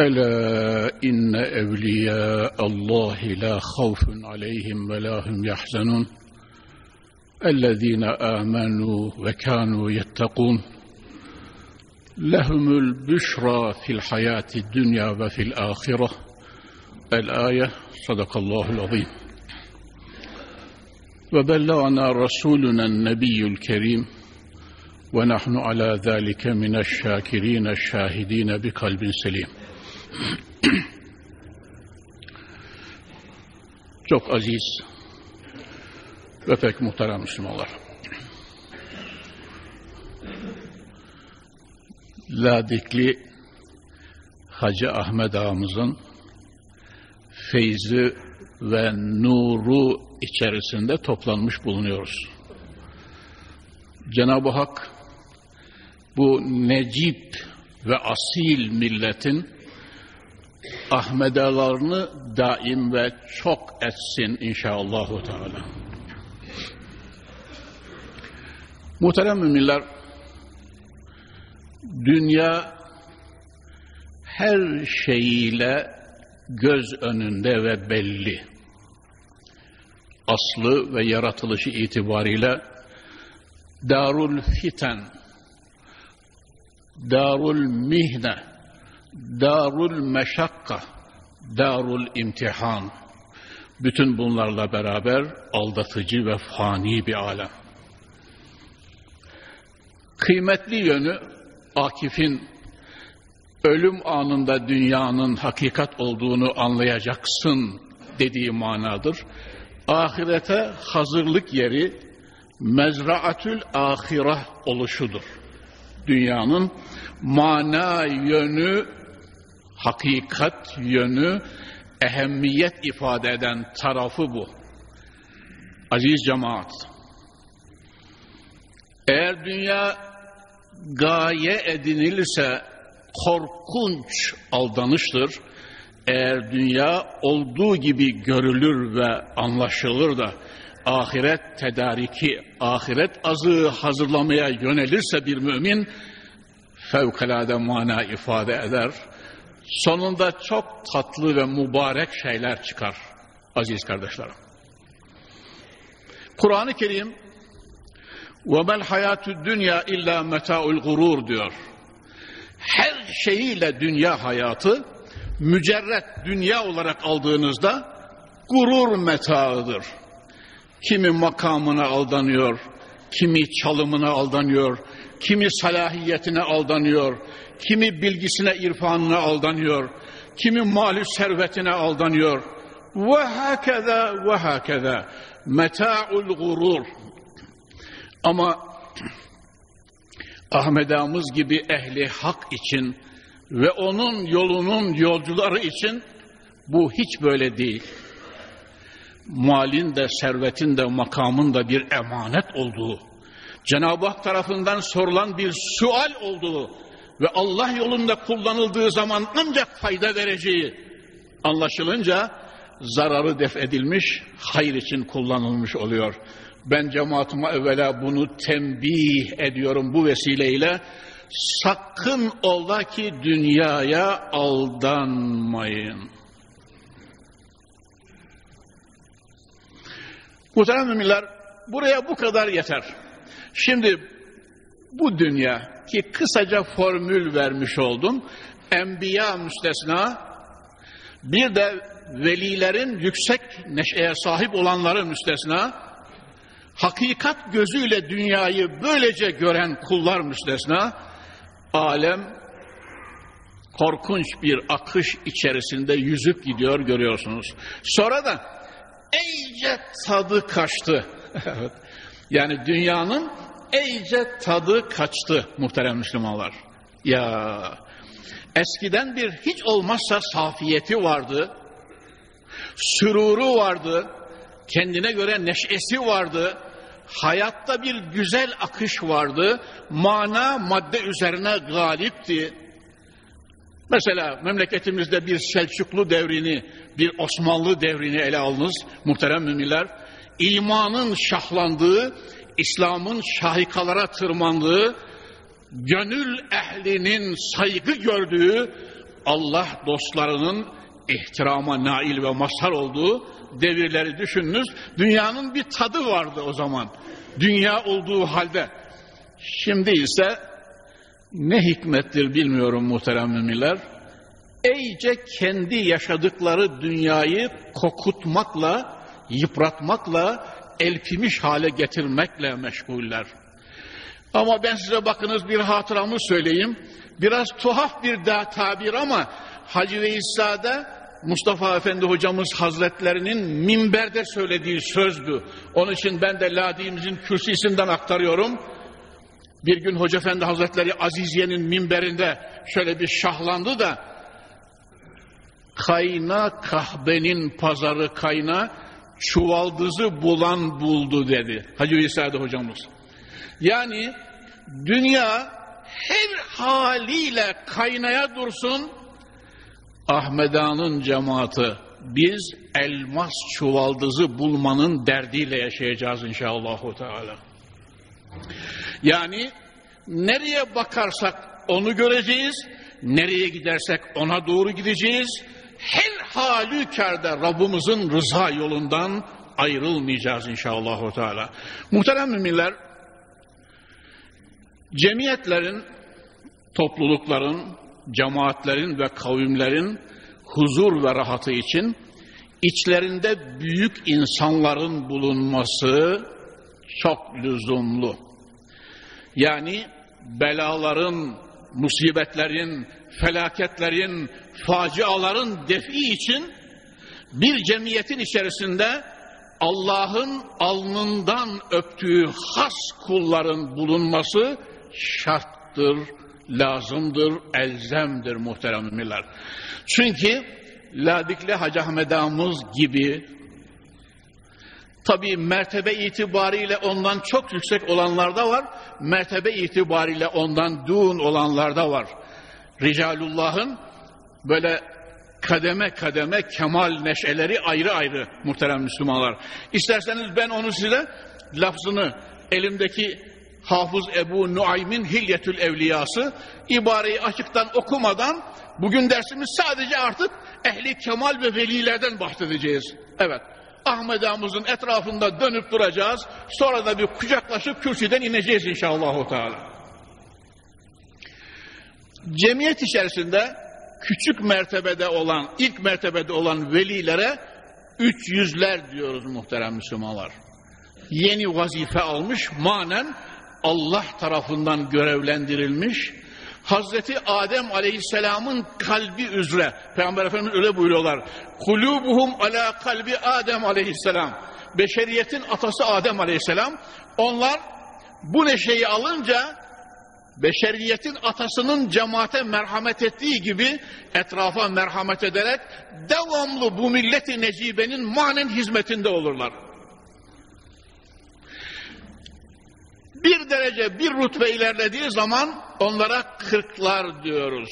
ألا إن أولياء الله لا خوف عليهم ولا هم يحزنون. الذين آمنوا وكانوا يتقون. لهم البشرى في الحياة الدنيا وفي الآخرة. الآية صدق الله العظيم. وبلغنا رسولنا النبي الكريم. ونحن على ذلك من الشاكرين الشاهدين بقلب سليم. Çok aziz ve pek muhterem Müslümanlar. Ladikli Hacı Ahmet ağamızın feyzi ve nuru içerisinde toplanmış bulunuyoruz. Cenab-ı Hak bu necip ve asil milletin Ahmedalarını daim ve çok etsin inşallah. Teala. Muhterem müminler, dünya her şeyiyle göz önünde ve belli. Aslı ve yaratılışı itibariyle darul fiten, darul mihne, darul meşakka, darul imtihan. Bütün bunlarla beraber aldatıcı ve fani bir alem. Kıymetli yönü Akif'in ölüm anında dünyanın hakikat olduğunu anlayacaksın dediği manadır. Ahirete hazırlık yeri mezraatül ahireh oluşudur. Dünyanın mana yönü, hakikat yönü, ehemmiyet ifade eden tarafı bu. Aziz cemaat, eğer dünya gaye edinilirse korkunç aldanıştır. Eğer dünya olduğu gibi görülür ve anlaşılır da ahiret tedariki, ahiret azığı hazırlamaya yönelirse bir mümin fevkalade mana ifade eder. Sonunda çok tatlı ve mübarek şeyler çıkar aziz kardeşlerim. Kur'an-ı Kerim وَمَا الْحَيَاتُ الدُّنْيَا اِلَّا مَتَاءُ الْغُرُورِ diyor. Her şeyiyle dünya hayatı mücerret dünya olarak aldığınızda gurur metağıdır. Kimi makamına aldanıyor, kimi çalımına aldanıyor, kimi salahiyetine aldanıyor, kimi bilgisine, irfanına aldanıyor, kimi malü servetine aldanıyor. Ve hakeza ve hakeza meta'ul gurur. Ama Ahmet Ağamız gibi ehli hak için ve onun yolunun yolcuları için bu hiç böyle değil. Malin de, servetin de, makamın da bir emanet olduğu, Cenab-ı Hak tarafından sorulan bir sual olduğu ve Allah yolunda kullanıldığı zaman ancak fayda vereceği anlaşılınca zararı def edilmiş, hayır için kullanılmış oluyor. Ben cemaatime evvela bunu tembih ediyorum bu vesileyle. Sakın ola ki dünyaya aldanmayın. Muhterem buraya bu kadar yeter. Şimdi bu dünya ki kısaca formül vermiş oldum. Enbiya müstesna, bir de velilerin yüksek neşeye sahip olanların müstesna, hakikat gözüyle dünyayı böylece gören kullar müstesna, alem korkunç bir akış içerisinde yüzüp gidiyor görüyorsunuz. Sonra da iyice tadı kaçtı. yani dünyanın iyice tadı kaçtı muhterem Müslümanlar. Ya eskiden bir hiç olmazsa safiyeti vardı, süruru vardı, kendine göre neşesi vardı, hayatta bir güzel akış vardı, mana madde üzerine galipti. Mesela memleketimizde bir Selçuklu devrini, bir Osmanlı devrini ele alınız muhterem müminler. İmanın şahlandığı, İslam'ın şahikalara tırmandığı, gönül ehlinin saygı gördüğü, Allah dostlarının ihtirama nail ve mazhar olduğu devirleri düşününüz. Dünyanın bir tadı vardı o zaman. Dünya olduğu halde. Şimdi ise ne hikmettir bilmiyorum muhterem müminler. Eyce kendi yaşadıkları dünyayı kokutmakla, yıpratmakla, elpimiş hale getirmekle meşguller. Ama ben size bakınız bir hatıramı söyleyeyim. Biraz tuhaf bir da tabir ama Hacı Veysa'da Mustafa Efendi hocamız hazretlerinin minberde söylediği sözdü. Onun için ben de Ladi'mizin kürsüsünden aktarıyorum. Bir gün Hoca Efendi Hazretleri Aziziye'nin minberinde şöyle bir şahlandı da kayna kahvenin pazarı kayna çuvaldızı bulan buldu dedi. Hacı Veysa'da hocamız. Yani dünya her haliyle kaynaya dursun Ahmedan'ın cemaati biz elmas çuvaldızı bulmanın derdiyle yaşayacağız inşallah. Teala. Yani nereye bakarsak onu göreceğiz, nereye gidersek ona doğru gideceğiz. Her halükarda Rabbimizin rıza yolundan ayrılmayacağız inşallah. Teala. Muhterem müminler, cemiyetlerin, toplulukların, cemaatlerin ve kavimlerin huzur ve rahatı için içlerinde büyük insanların bulunması çok lüzumlu. Yani belaların, musibetlerin, felaketlerin, faciaların defi için bir cemiyetin içerisinde Allah'ın alnından öptüğü has kulların bulunması şarttır, lazımdır, elzemdir muhterem müminler. Çünkü Ladikli Hacı Ahmet gibi tabi mertebe itibariyle ondan çok yüksek olanlar da var, mertebe itibariyle ondan dün olanlar da var. Ricalullah'ın böyle kademe kademe kemal neşeleri ayrı ayrı muhterem Müslümanlar. İsterseniz ben onu size lafzını elimdeki Hafız Ebu Nuaym'in Hilyetül Evliyası ibareyi açıktan okumadan bugün dersimiz sadece artık ehli kemal ve velilerden bahsedeceğiz. Evet. Ahmet Ağamızın etrafında dönüp duracağız. Sonra da bir kucaklaşıp kürsüden ineceğiz inşallah. Teala. Cemiyet içerisinde küçük mertebede olan, ilk mertebede olan velilere üç yüzler diyoruz muhterem Müslümanlar. Yeni vazife almış, manen Allah tarafından görevlendirilmiş, Hazreti Adem Aleyhisselam'ın kalbi üzere, Peygamber Efendimiz öyle buyuruyorlar, kulubuhum ala kalbi Adem Aleyhisselam, beşeriyetin atası Adem Aleyhisselam, onlar bu neşeyi alınca, beşeriyetin atasının cemaate merhamet ettiği gibi etrafa merhamet ederek devamlı bu milleti necibenin manen hizmetinde olurlar. bir derece bir rütbe ilerlediği zaman onlara kırklar diyoruz.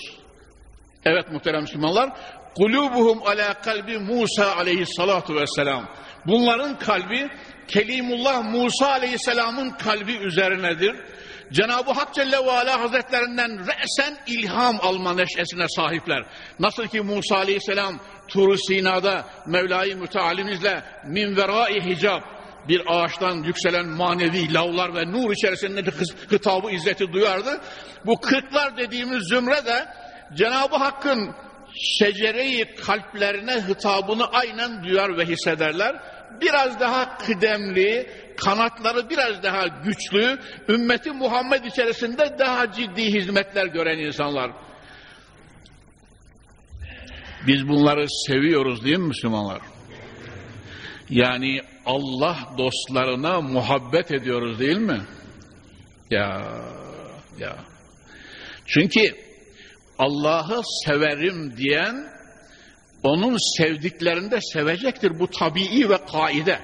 Evet muhterem Müslümanlar kulubuhum ala kalbi Musa aleyhissalatu vesselam. Bunların kalbi Kelimullah Musa aleyhisselamın kalbi üzerinedir. Cenab-ı Hak Celle ve Ala Hazretlerinden re'sen ilham alma neşesine sahipler. Nasıl ki Musa aleyhisselam Tur-u Sina'da Mevla-i Mütealimizle min verai hicab bir ağaçtan yükselen manevi lavlar ve nur içerisinde hitabı izzeti duyardı. Bu kırklar dediğimiz zümre de Cenab-ı Hakk'ın şecereyi kalplerine hitabını aynen duyar ve hissederler. Biraz daha kıdemli, kanatları biraz daha güçlü, ümmeti Muhammed içerisinde daha ciddi hizmetler gören insanlar. Biz bunları seviyoruz değil mi Müslümanlar? Yani Allah dostlarına muhabbet ediyoruz değil mi? Ya ya. Çünkü Allah'ı severim diyen onun sevdiklerini de sevecektir. Bu tabii ve kaide.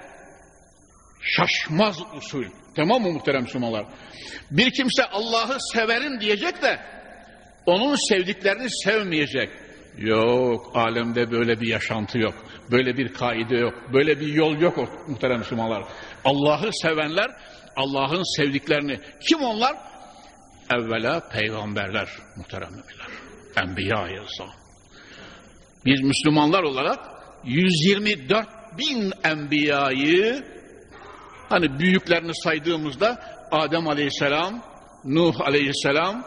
Şaşmaz usul. Tamam mı muhterem Müslümanlar? Bir kimse Allah'ı severim diyecek de onun sevdiklerini sevmeyecek. Yok, alemde böyle bir yaşantı yok. Böyle bir kaide yok. Böyle bir yol yok muhterem Müslümanlar. Allah'ı sevenler Allah'ın sevdiklerini kim onlar? Evvela peygamberler muhterem müminler. Enbiya-i Biz Müslümanlar olarak 124 bin enbiyayı hani büyüklerini saydığımızda Adem aleyhisselam, Nuh aleyhisselam,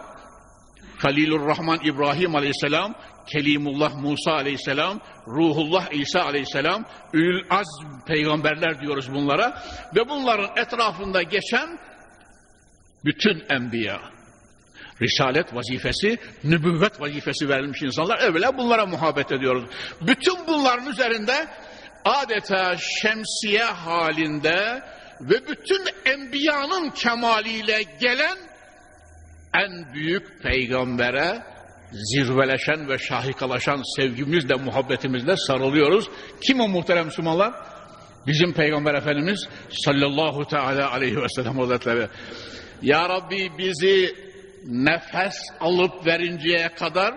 Halilur Rahman İbrahim aleyhisselam, Kelimullah Musa aleyhisselam, Ruhullah İsa aleyhisselam, Ül Azm peygamberler diyoruz bunlara. Ve bunların etrafında geçen bütün enbiya, risalet vazifesi, nübüvvet vazifesi verilmiş insanlar evvela bunlara muhabbet ediyoruz. Bütün bunların üzerinde adeta şemsiye halinde ve bütün enbiyanın kemaliyle gelen en büyük peygambere zirveleşen ve şahikalaşan sevgimizle, muhabbetimizle sarılıyoruz. Kim o muhterem Müslümanlar? Bizim Peygamber Efendimiz sallallahu teala aleyhi ve sellem hazretleri. Ya Rabbi bizi nefes alıp verinceye kadar,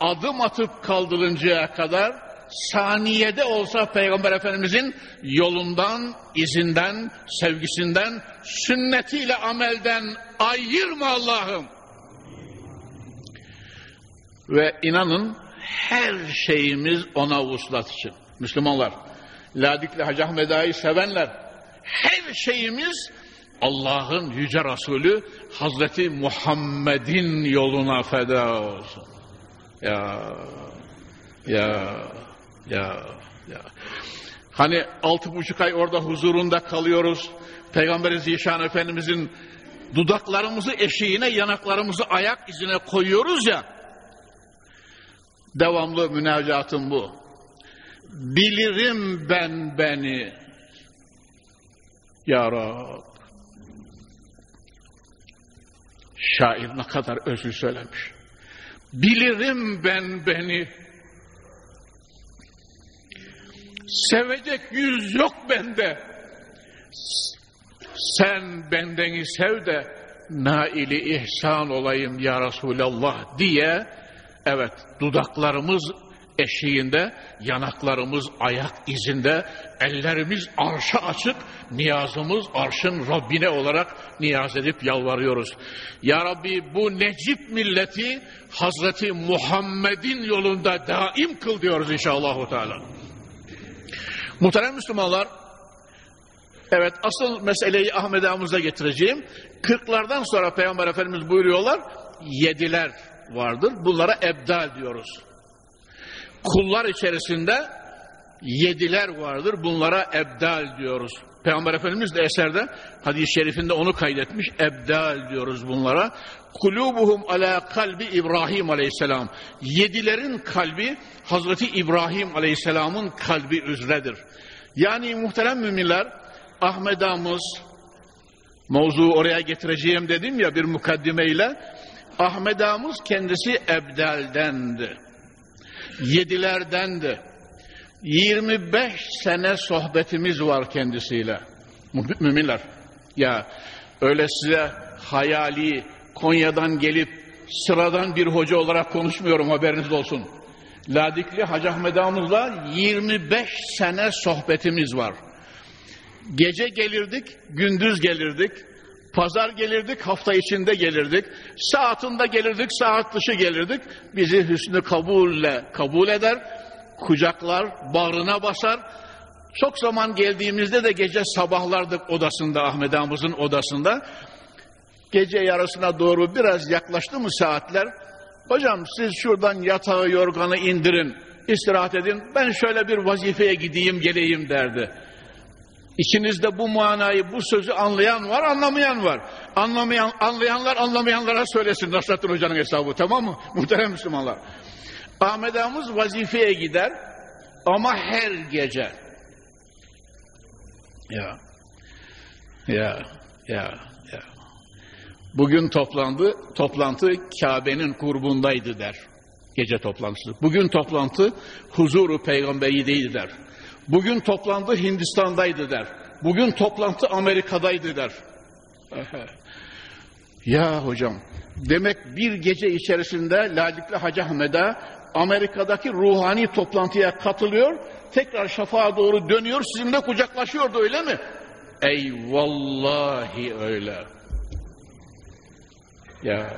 adım atıp kaldırıncaya kadar, saniyede olsa Peygamber Efendimizin yolundan, izinden, sevgisinden, sünnetiyle amelden ayırma Allah'ım. Ve inanın her şeyimiz ona vuslat için. Müslümanlar, Ladikli Hacı Ahmet sevenler, her şeyimiz Allah'ın Yüce Resulü Hazreti Muhammed'in yoluna feda olsun. Ya, ya, ya, ya. Hani altı buçuk ay orada huzurunda kalıyoruz. Peygamber Zişan Efendimizin dudaklarımızı eşiğine, yanaklarımızı ayak izine koyuyoruz ya. Devamlı münacatım bu. Bilirim ben beni. Ya Rab. Şair ne kadar özlü söylemiş. Bilirim ben beni. Sevecek yüz yok bende. Sen bendeni sev de naili ihsan olayım ya Resulallah diye evet dudaklarımız eşiğinde, yanaklarımız ayak izinde, ellerimiz arşa açık, niyazımız arşın Rabbine olarak niyaz edip yalvarıyoruz. Ya Rabbi bu Necip milleti Hazreti Muhammed'in yolunda daim kıl diyoruz inşallah. Teala. Muhterem Müslümanlar, evet asıl meseleyi Ahmet Ağamız'a getireceğim. Kırklardan sonra Peygamber Efendimiz buyuruyorlar, yediler vardır. Bunlara ebdal diyoruz. Kullar içerisinde yediler vardır. Bunlara ebdal diyoruz. Peygamber Efendimiz de eserde hadis-i şerifinde onu kaydetmiş. Ebdal diyoruz bunlara. Kulubuhum ala kalbi İbrahim aleyhisselam. Yedilerin kalbi Hazreti İbrahim aleyhisselamın kalbi üzredir. Yani muhterem müminler Ahmedamız mevzu oraya getireceğim dedim ya bir mukaddimeyle Ahmedamız kendisi ebdeldendi. Yedilerdendi. 25 sene sohbetimiz var kendisiyle. Müminler. Ya öyle size hayali Konya'dan gelip sıradan bir hoca olarak konuşmuyorum haberiniz olsun. Ladikli Hacı Ahmet Ağamız'la 25 sene sohbetimiz var. Gece gelirdik, gündüz gelirdik. Pazar gelirdik, hafta içinde gelirdik. Saatinde gelirdik, saat dışı gelirdik. Bizi hüsnü kabulle kabul eder kucaklar, bağrına basar. Çok zaman geldiğimizde de gece sabahlardık odasında, Ahmet Ağamızın odasında. Gece yarısına doğru biraz yaklaştı mı saatler? Hocam siz şuradan yatağı yorganı indirin, istirahat edin. Ben şöyle bir vazifeye gideyim geleyim derdi. İçinizde bu manayı, bu sözü anlayan var, anlamayan var. Anlamayan, anlayanlar anlamayanlara söylesin Nasrettin Hoca'nın hesabı tamam mı? Muhterem Müslümanlar. Ahmet Ağamız vazifeye gider ama her gece. Ya, ya, ya, ya. Bugün toplandı, toplantı Kabe'nin kurbundaydı der. Gece toplantısı. Bugün toplantı huzuru peygamberi değil der. Bugün toplantı Hindistan'daydı der. Bugün toplantı Amerika'daydı der. ya hocam demek bir gece içerisinde Ladikli Hacı Ahmet'e Amerika'daki ruhani toplantıya katılıyor. Tekrar şafağa doğru dönüyor. Sizinle kucaklaşıyordu öyle mi? Ey vallahi öyle. Ya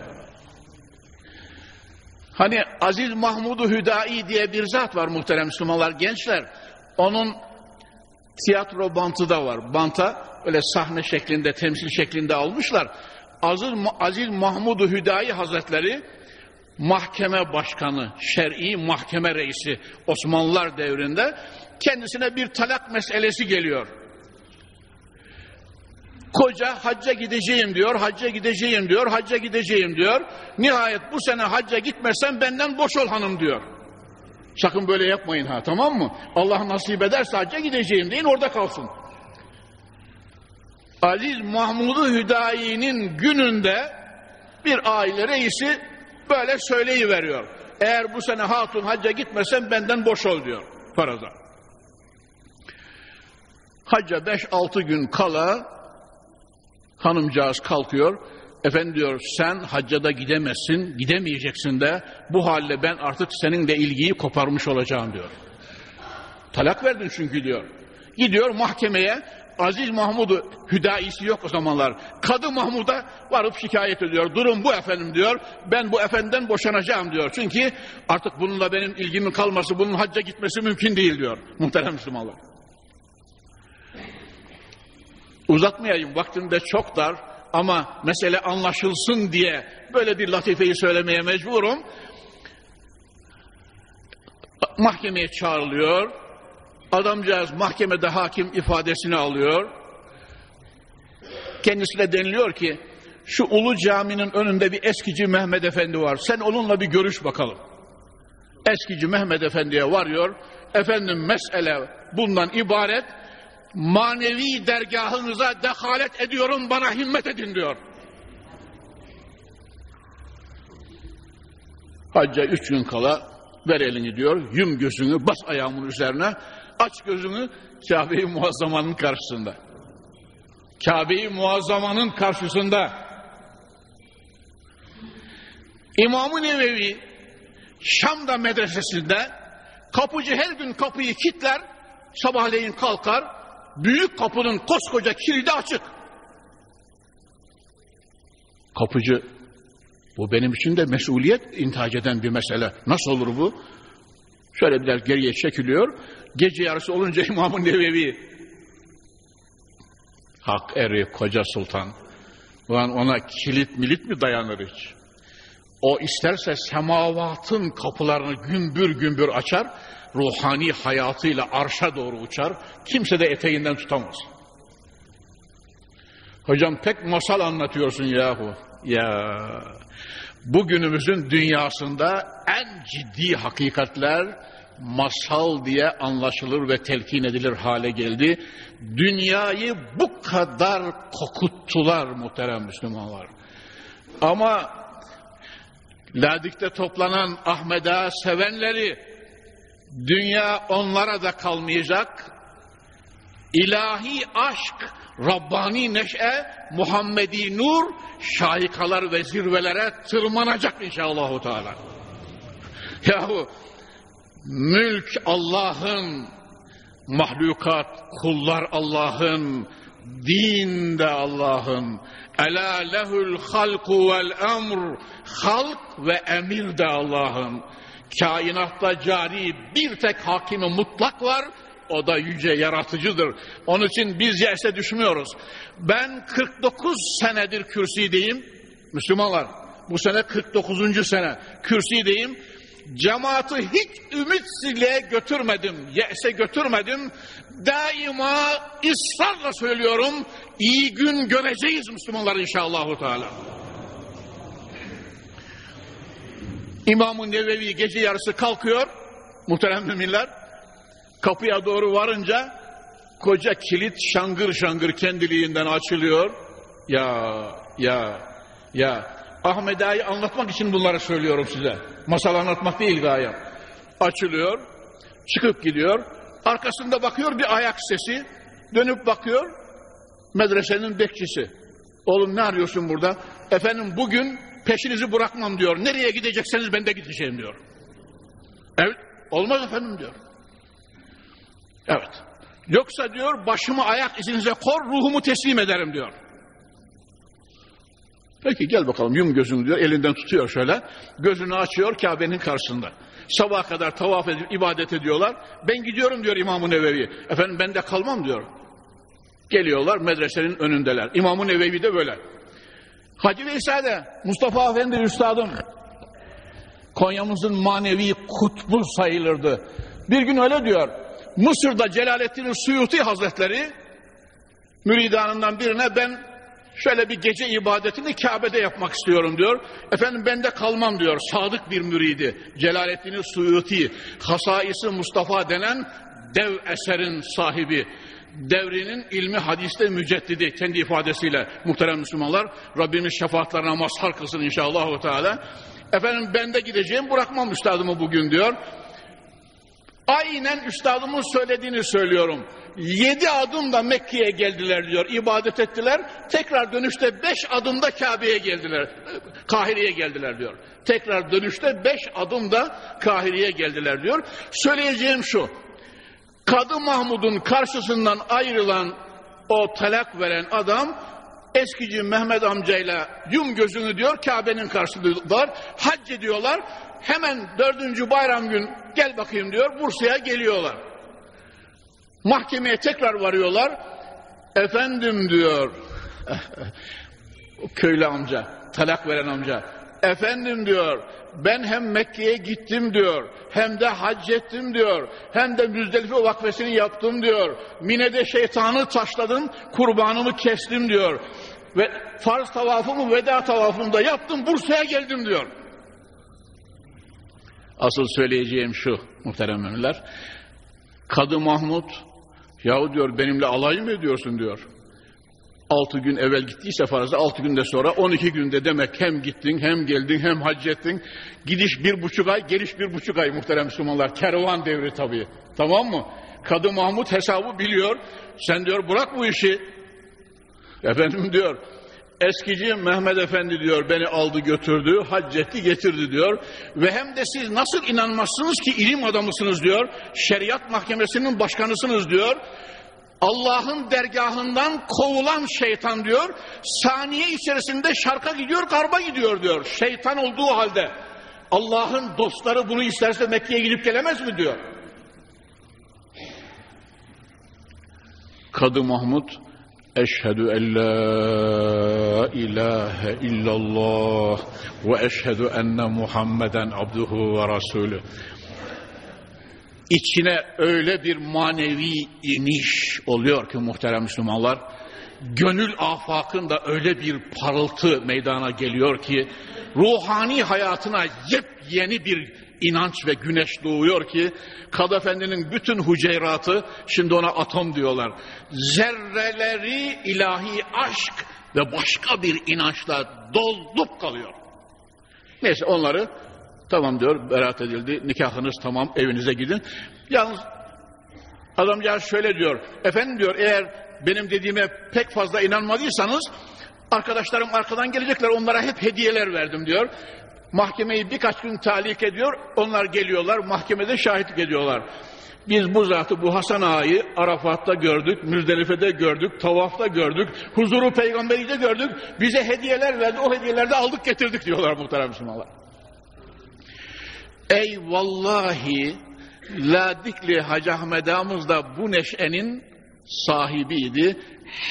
Hani Aziz Mahmudu Hüdai diye bir zat var muhterem Müslümanlar gençler. Onun tiyatro bantı da var. Banta öyle sahne şeklinde, temsil şeklinde almışlar. Aziz, Aziz Mahmudu Hüdai Hazretleri mahkeme başkanı, şer'i mahkeme reisi Osmanlılar devrinde kendisine bir talak meselesi geliyor. Koca hacca gideceğim diyor, hacca gideceğim diyor, hacca gideceğim diyor. Nihayet bu sene hacca gitmezsen benden boş ol hanım diyor. Sakın böyle yapmayın ha tamam mı? Allah nasip ederse hacca gideceğim deyin orada kalsın. Aziz Mahmud Hüdayi'nin gününde bir aile reisi böyle söyleyiveriyor. Eğer bu sene hatun hacca gitmesen benden boş ol diyor faraza. Hacca 5-6 gün kala Hanımcağız kalkıyor. Efendim diyor sen haccada gidemezsin, gidemeyeceksin de bu halle ben artık seninle ilgiyi koparmış olacağım diyor. Talak verdin çünkü diyor. Gidiyor mahkemeye Aziz Mahmud'u hüdaisi yok o zamanlar. Kadı Mahmud'a varıp şikayet ediyor. Durum bu efendim diyor. Ben bu efendiden boşanacağım diyor. Çünkü artık bununla benim ilgimin kalması, bunun hacca gitmesi mümkün değil diyor. Muhterem Müslümanlar. Uzatmayayım vaktim de çok dar ama mesele anlaşılsın diye böyle bir latifeyi söylemeye mecburum. Mahkemeye çağrılıyor. Adamcağız mahkemede hakim ifadesini alıyor. Kendisine deniliyor ki şu ulu caminin önünde bir eskici Mehmet Efendi var. Sen onunla bir görüş bakalım. Eskici Mehmet Efendi'ye varıyor. Efendim mesele bundan ibaret manevi dergahınıza dehalet ediyorum bana himmet edin diyor. Hacca üç gün kala ver elini diyor, yum gözünü, bas ayağımın üzerine, aç gözünü Kabe-i Muazzama'nın karşısında. Kabe-i Muazzama'nın karşısında İmam-ı Nevevi Şam'da medresesinde kapıcı her gün kapıyı kitler, sabahleyin kalkar, büyük kapının koskoca kilidi açık. Kapıcı, bu benim için de mesuliyet intihac eden bir mesele. Nasıl olur bu? Şöyle biraz geriye çekiliyor. Gece yarısı olunca İmam-ı Nevevi, hak eri koca sultan, ulan ona kilit milit mi dayanır hiç? O isterse semavatın kapılarını gümbür gümbür açar, ruhani hayatıyla arşa doğru uçar. Kimse de eteğinden tutamaz. Hocam pek masal anlatıyorsun yahu. Ya bugünümüzün dünyasında en ciddi hakikatler masal diye anlaşılır ve telkin edilir hale geldi. Dünyayı bu kadar kokuttular muhterem Müslümanlar. Ama Ladik'te toplanan Ahmet'a sevenleri Dünya onlara da kalmayacak. İlahi aşk, Rabbani neşe, Muhammedi nur, şahikalar ve zirvelere tırmanacak inşallah. Teala. Yahu mülk Allah'ın, mahlukat, kullar Allah'ın, din de Allah'ın. Ela lehul halku vel emr, halk ve emir de Allah'ın kainatta cari bir tek hakimi mutlak var, o da yüce yaratıcıdır. Onun için biz yerse düşmüyoruz. Ben 49 senedir kürsideyim. Müslümanlar, bu sene 49. sene kürsideyim. Cemaati hiç ümitsizliğe götürmedim, yese götürmedim. Daima ısrarla söylüyorum, iyi gün göreceğiz Müslümanlar inşallah. Teala. İmam-ı Nevevi gece yarısı kalkıyor, muhterem müminler, kapıya doğru varınca koca kilit şangır şangır kendiliğinden açılıyor. Ya, ya, ya, Ahmet Ağa'yı anlatmak için bunları söylüyorum size. Masal anlatmak değil gayem. Açılıyor, çıkıp gidiyor. Arkasında bakıyor bir ayak sesi. Dönüp bakıyor, medresenin bekçisi. Oğlum ne arıyorsun burada? Efendim bugün peşinizi bırakmam diyor. Nereye gidecekseniz ben de gideceğim diyor. Evet, olmaz efendim diyor. Evet. Yoksa diyor başımı ayak izinize kor, ruhumu teslim ederim diyor. Peki gel bakalım yum gözünü diyor. Elinden tutuyor şöyle. Gözünü açıyor Kabe'nin karşısında. Sabaha kadar tavaf edip ibadet ediyorlar. Ben gidiyorum diyor İmam-ı Nevevi. Efendim ben de kalmam diyor. Geliyorlar medresenin önündeler. İmam-ı Nevevi de böyle. Hacı Veysade, Mustafa Efendi Üstadım, Konya'mızın manevi kutbu sayılırdı. Bir gün öyle diyor. Mısır'da Celaleddin Suyuti Hazretleri müridanından birine ben şöyle bir gece ibadetini Kabe'de yapmak istiyorum diyor. Efendim ben de kalmam diyor. Sadık bir müridi. Celaleddin Suyuti, Hasais-ı Mustafa denen dev eserin sahibi. Devrinin ilmi hadiste müceddidi kendi ifadesiyle muhterem Müslümanlar. Rabbimiz şefaatlerine mazhar kılsın inşallah. Teala. Efendim ben de gideceğim bırakmam üstadımı bugün diyor. Aynen üstadımın söylediğini söylüyorum. Yedi adımda Mekke'ye geldiler diyor. ibadet ettiler. Tekrar dönüşte beş adımda Kabe'ye geldiler. Kahire'ye geldiler diyor. Tekrar dönüşte beş adımda Kahire'ye geldiler diyor. Söyleyeceğim şu. Kadı Mahmud'un karşısından ayrılan o talak veren adam eskici Mehmet amcayla yum gözünü diyor Kabe'nin karşısındalar. Hac ediyorlar. Hemen dördüncü bayram gün gel bakayım diyor Bursa'ya geliyorlar. Mahkemeye tekrar varıyorlar. Efendim diyor o köylü amca, talak veren amca. Efendim diyor ben hem Mekke'ye gittim diyor, hem de hac ettim diyor, hem de Müzdelife vakfesini yaptım diyor. Mine'de şeytanı taşladım, kurbanımı kestim diyor. Ve farz tavafımı veda tavafımda yaptım, Bursa'ya geldim diyor. Asıl söyleyeceğim şu muhterem müminler. Kadı Mahmud, yahu diyor benimle alay mı ediyorsun diyor. Altı gün evvel gittiyse farzda altı günde sonra on iki günde demek hem gittin hem geldin hem hac ettin. Gidiş bir buçuk ay geliş bir buçuk ay muhterem Müslümanlar. Kervan devri tabii. Tamam mı? Kadı Mahmud hesabı biliyor. Sen diyor bırak bu işi. Efendim diyor eskici Mehmet Efendi diyor beni aldı götürdü, hac etti getirdi diyor. Ve hem de siz nasıl inanmazsınız ki ilim adamısınız diyor. Şeriat mahkemesinin başkanısınız diyor. Allah'ın dergahından kovulan şeytan diyor, saniye içerisinde şarka gidiyor, garba gidiyor diyor. Şeytan olduğu halde Allah'ın dostları bunu isterse Mekke'ye gidip gelemez mi diyor. Kadı Mahmud Eşhedü en la ilahe illallah ve eşhedü enne Muhammeden abduhu ve rasulü. İçine öyle bir manevi iniş oluyor ki muhterem Müslümanlar, gönül afakında öyle bir parıltı meydana geliyor ki, ruhani hayatına yepyeni bir inanç ve güneş doğuyor ki Kadı Efendi'nin bütün hüceyratı şimdi ona atom diyorlar. Zerreleri ilahi aşk ve başka bir inançla doldup kalıyor. Neyse onları tamam diyor beraat edildi nikahınız tamam evinize gidin. Yalnız adamcağız şöyle diyor efendim diyor eğer benim dediğime pek fazla inanmadıysanız arkadaşlarım arkadan gelecekler onlara hep hediyeler verdim diyor mahkemeyi birkaç gün talik ediyor. Onlar geliyorlar mahkemede şahitlik ediyorlar. Biz bu zatı bu Hasan Ağa'yı Arafat'ta gördük, Müzdelife'de gördük, Tavaf'ta gördük, huzuru peygamberi de gördük. Bize hediyeler verdi, o hediyeleri de aldık getirdik diyorlar muhterem Müslümanlar. Ey vallahi Ladikli Hacı Ahmet Ağamız da bu neşenin sahibiydi.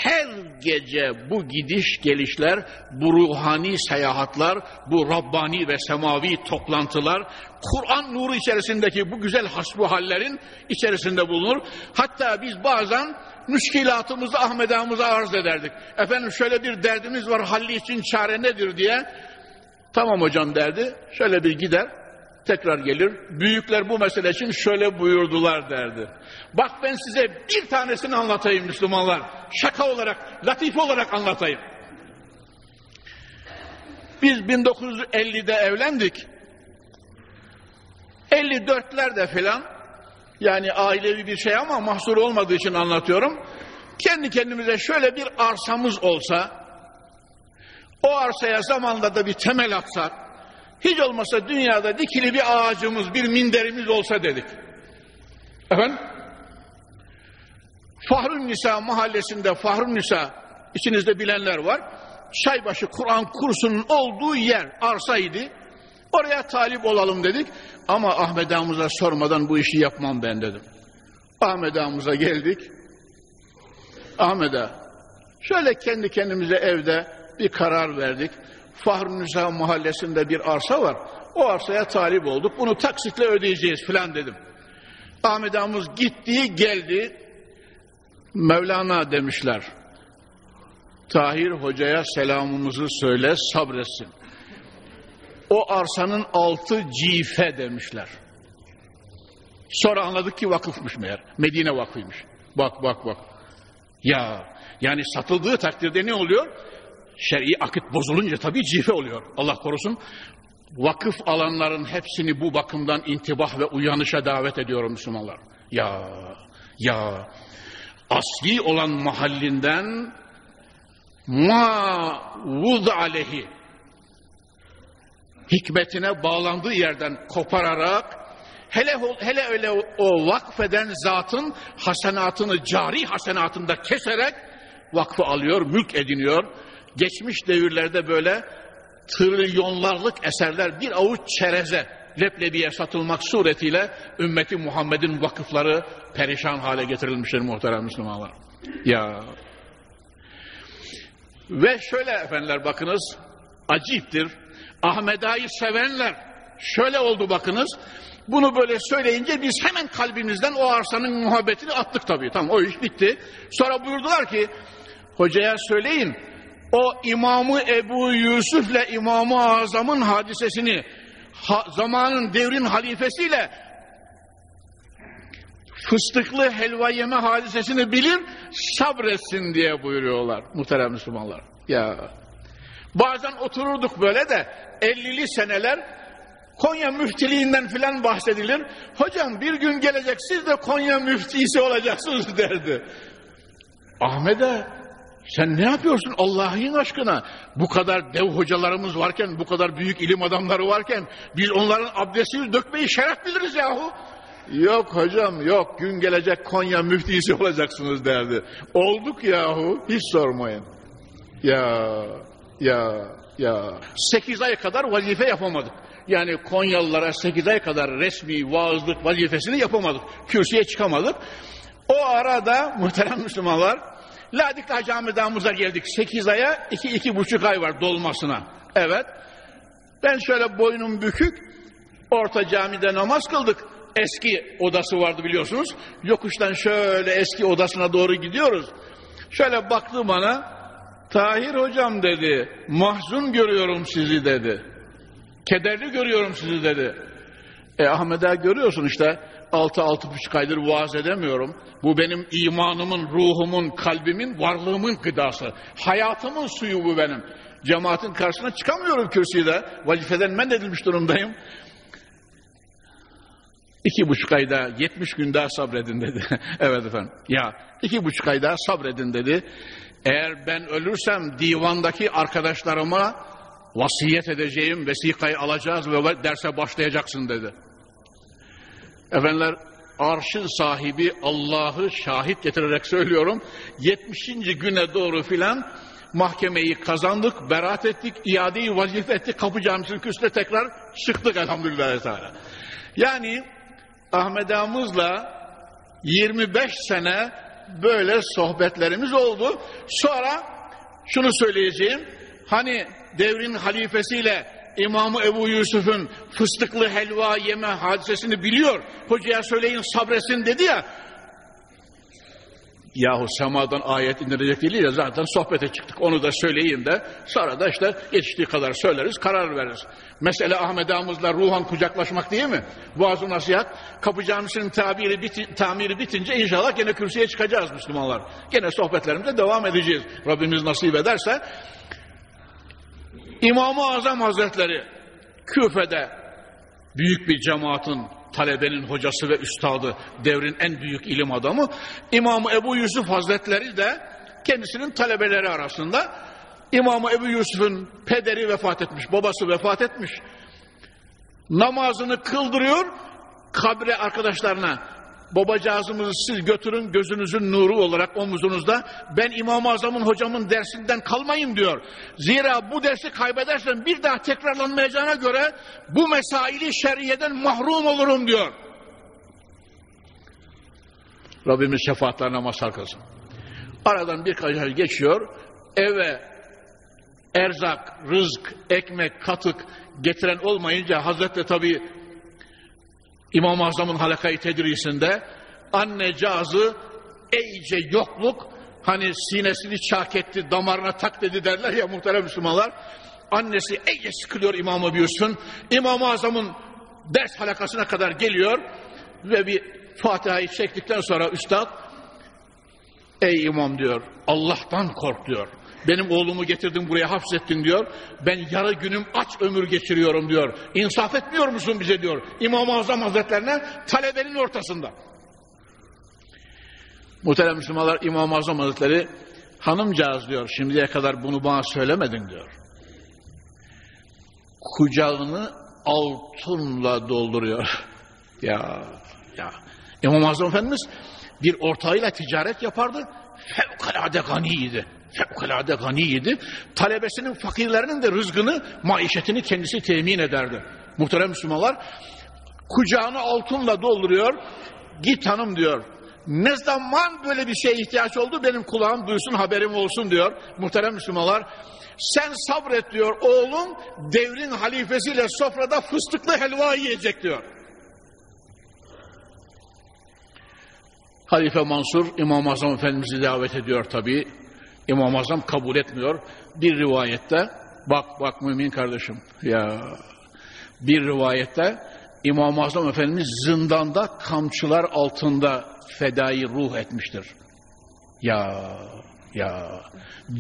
Her gece bu gidiş gelişler, bu ruhani seyahatler, bu Rabbani ve semavi toplantılar, Kur'an nuru içerisindeki bu güzel hasbu hallerin içerisinde bulunur. Hatta biz bazen müşkilatımızı Ahmet Ağamıza arz ederdik. Efendim şöyle bir derdimiz var, halli için çare nedir diye. Tamam hocam derdi, şöyle bir gider, tekrar gelir. Büyükler bu mesele için şöyle buyurdular derdi. Bak ben size bir tanesini anlatayım Müslümanlar. Şaka olarak, latife olarak anlatayım. Biz 1950'de evlendik. 54'lerde filan yani ailevi bir şey ama mahsur olmadığı için anlatıyorum. Kendi kendimize şöyle bir arsamız olsa o arsaya zamanla da bir temel atsak hiç olmasa dünyada dikili bir ağacımız, bir minderimiz olsa dedik. Efendim? Fahrun Nisa mahallesinde Fahrun Nisa içinizde bilenler var. Çaybaşı Kur'an kursunun olduğu yer arsaydı. Oraya talip olalım dedik. Ama Ahmet Ağamıza sormadan bu işi yapmam ben dedim. Ahmet Ağamıza geldik. Ahmet Ağa, şöyle kendi kendimize evde bir karar verdik. Fahrun Nisa mahallesinde bir arsa var. O arsaya talip olduk. Bunu taksitle ödeyeceğiz filan dedim. Ahmet Ağamız gitti geldi. Mevlana demişler. Tahir Hoca'ya selamımızı söyle sabretsin. O arsanın altı cife demişler. Sonra anladık ki vakıfmış meğer. Medine vakfıymış. Bak bak bak. Ya yani satıldığı takdirde ne oluyor? Şer'i akıt bozulunca tabii cife oluyor. Allah korusun. Vakıf alanların hepsini bu bakımdan intibah ve uyanışa davet ediyorum Müslümanlar. Ya ya asli olan mahallinden ma vud aleyhi hikmetine bağlandığı yerden kopararak hele hele öyle o vakfeden zatın hasenatını cari hasenatında keserek vakfı alıyor, mülk ediniyor. Geçmiş devirlerde böyle trilyonlarlık eserler bir avuç çereze leblebiye satılmak suretiyle ümmeti Muhammed'in vakıfları perişan hale getirilmiştir muhterem Müslümanlar. Ya ve şöyle efendiler bakınız aciptir. Ahmet Ağa'yı sevenler şöyle oldu bakınız. Bunu böyle söyleyince biz hemen kalbimizden o arsanın muhabbetini attık tabii. Tamam o iş bitti. Sonra buyurdular ki hocaya söyleyin o İmamı Ebu Yusuf'le İmamı Azam'ın hadisesini ha, zamanın devrin halifesiyle fıstıklı helva yeme hadisesini bilir sabretsin diye buyuruyorlar muhterem Müslümanlar. Ya bazen otururduk böyle de 50'li seneler Konya müftiliğinden filan bahsedilir. Hocam bir gün gelecek siz de Konya müftisi olacaksınız derdi. Ahmet'e sen ne yapıyorsun Allah'ın aşkına? Bu kadar dev hocalarımız varken, bu kadar büyük ilim adamları varken biz onların abdestini dökmeyi şeref biliriz yahu. Yok hocam yok gün gelecek Konya müftisi olacaksınız derdi. Olduk yahu hiç sormayın. Ya ya ya sekiz ay kadar vazife yapamadık. Yani Konyalılara sekiz ay kadar resmi vaazlık vazifesini yapamadık. Kürsüye çıkamadık. O arada muhterem Müslümanlar Ladik Cami'den geldik. Sekiz aya iki, iki buçuk ay var dolmasına. Evet. Ben şöyle boynum bükük orta camide namaz kıldık. Eski odası vardı biliyorsunuz. Yokuştan şöyle eski odasına doğru gidiyoruz. Şöyle baktı bana. Tahir hocam dedi. Mahzun görüyorum sizi dedi. Kederli görüyorum sizi dedi. E Ahmet'e görüyorsun işte altı altı buçuk aydır vaaz edemiyorum. Bu benim imanımın, ruhumun, kalbimin, varlığımın gıdası. Hayatımın suyu bu benim. Cemaatin karşısına çıkamıyorum kürsüde. Vazifeden men edilmiş durumdayım. İki buçuk ayda, yetmiş gün daha sabredin dedi. evet efendim. Ya iki buçuk ay daha sabredin dedi. Eğer ben ölürsem divandaki arkadaşlarıma vasiyet edeceğim vesikayı alacağız ve derse başlayacaksın dedi. Efendiler arşın sahibi Allah'ı şahit getirerek söylüyorum. 70. güne doğru filan mahkemeyi kazandık, beraat ettik, iadeyi vazife ettik, kapı camisinin küsüne tekrar çıktık elhamdülillah. Teala. Yani Ahmet Ağamızla 25 sene böyle sohbetlerimiz oldu. Sonra şunu söyleyeceğim. Hani devrin halifesiyle İmamı Ebu Yusuf'un fıstıklı helva yeme hadisesini biliyor. Hocaya söyleyin sabresin dedi ya. Yahu semadan ayet indirecek değil ya zaten sohbete çıktık. Onu da söyleyeyim de sonra da işte yetiştiği kadar söyleriz, karar veririz. Mesele Ahmet Ağamızla ruhan kucaklaşmak değil mi? Boğaz-ı nasihat. Kapı camisinin tabiri biti, tamiri bitince inşallah gene kürsüye çıkacağız Müslümanlar. Gene sohbetlerimize devam edeceğiz. Rabbimiz nasip ederse. İmam-ı Azam Hazretleri Küfe'de büyük bir cemaatin talebenin hocası ve üstadı, devrin en büyük ilim adamı. İmam Ebu Yusuf Hazretleri de kendisinin talebeleri arasında. İmam Ebu Yusuf'un pederi vefat etmiş, babası vefat etmiş. Namazını kıldırıyor, kabre arkadaşlarına babacağızımızı siz götürün gözünüzün nuru olarak omuzunuzda ben İmam-ı Azam'ın hocamın dersinden kalmayın diyor. Zira bu dersi kaybedersem bir daha tekrarlanmayacağına göre bu mesaili şeriyeden mahrum olurum diyor. Rabbimiz şefaatlerine mazhar kılsın. Aradan birkaç ay geçiyor. Eve erzak, rızk, ekmek, katık getiren olmayınca Hazreti tabi İmam-ı Azam'ın halakayı tedrisinde annecazı iyice yokluk hani sinesini çak etti damarına tak dedi derler ya muhterem Müslümanlar. Annesi iyice sıkılıyor İmam-ı Yusuf'un İmam-ı Azam'ın ders halakasına kadar geliyor ve bir Fatiha'yı çektikten sonra üstad ey imam diyor Allah'tan kork diyor benim oğlumu getirdin buraya hapsettin diyor. Ben yarı günüm aç ömür geçiriyorum diyor. İnsaf etmiyor musun bize diyor. İmam-ı Azam Hazretlerine talebenin ortasında. Muhterem Müslümanlar İmam-ı Azam Hazretleri hanımcağız diyor şimdiye kadar bunu bana söylemedin diyor. Kucağını altınla dolduruyor. ya ya İmam-ı Azam Efendimiz bir ortağıyla ticaret yapardı. Fevkalade ganiydi fevkalade ganiydi. Talebesinin, fakirlerinin de rızkını, maişetini kendisi temin ederdi. Muhterem Müslümanlar, kucağını altınla dolduruyor. Git hanım diyor. Ne zaman böyle bir şeye ihtiyaç oldu benim kulağım duysun haberim olsun diyor. Muhterem Müslümanlar, sen sabret diyor oğlum devrin halifesiyle sofrada fıstıklı helva yiyecek diyor. Halife Mansur İmam-ı Azam Efendimiz'i davet ediyor tabi. İmam-ı Azam kabul etmiyor. Bir rivayette bak bak mümin kardeşim ya bir rivayette İmam-ı Azam Efendimiz zindanda kamçılar altında fedai ruh etmiştir. Ya ya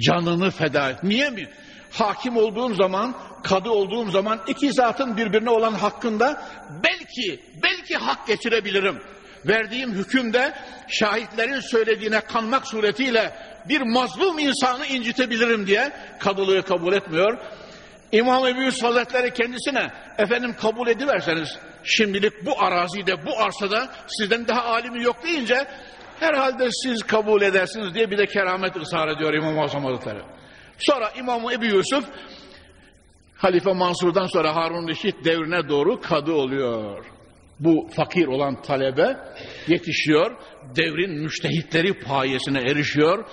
canını feda et. Niye mi? Hakim olduğum zaman, kadı olduğum zaman iki zatın birbirine olan hakkında belki, belki hak geçirebilirim. Verdiğim hükümde şahitlerin söylediğine kanmak suretiyle bir mazlum insanı incitebilirim diye kadılığı kabul etmiyor. İmam Ebu Yusuf Hazretleri kendisine efendim kabul ediverseniz şimdilik bu arazide bu arsada sizden daha alimi yok deyince herhalde siz kabul edersiniz diye bir de keramet ısrar ediyor İmam Azam Hazretleri. Sonra İmam Ebu Yusuf Halife Mansur'dan sonra Harun Reşit devrine doğru kadı oluyor. Bu fakir olan talebe yetişiyor, devrin müştehitleri payesine erişiyor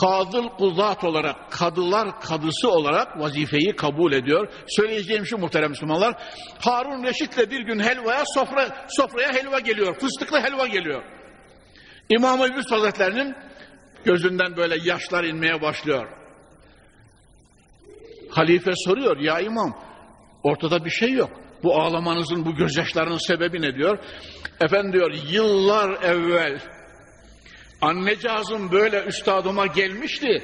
kadıl kuzat olarak, kadılar kadısı olarak vazifeyi kabul ediyor. Söyleyeceğim şu muhterem Müslümanlar, Harun Reşit'le bir gün helvaya, sofra, sofraya helva geliyor, fıstıklı helva geliyor. İmam-ı Yusuf Hazretlerinin gözünden böyle yaşlar inmeye başlıyor. Halife soruyor, ya imam, ortada bir şey yok. Bu ağlamanızın, bu gözyaşlarının sebebi ne diyor? Efendim diyor, yıllar evvel Annecazım böyle üstadıma gelmişti.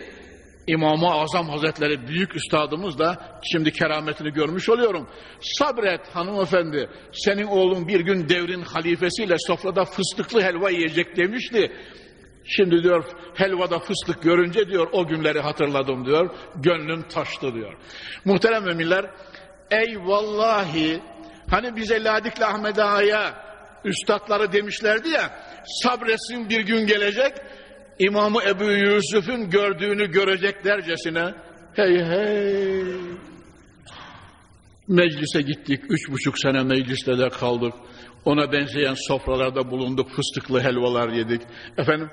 İmam-ı Azam Hazretleri büyük üstadımız da şimdi kerametini görmüş oluyorum. Sabret hanımefendi senin oğlun bir gün devrin halifesiyle sofrada fıstıklı helva yiyecek demişti. Şimdi diyor helvada fıstık görünce diyor o günleri hatırladım diyor. Gönlüm taştı diyor. Muhterem müminler ey vallahi hani bize Ladikli Ahmet Ağa'ya üstadları demişlerdi ya sabretsin bir gün gelecek. İmamı Ebu Yusuf'un gördüğünü göreceklercesine hey hey. Meclise gittik üç buçuk sene mecliste de kaldık. Ona benzeyen sofralarda bulunduk fıstıklı helvalar yedik. Efendim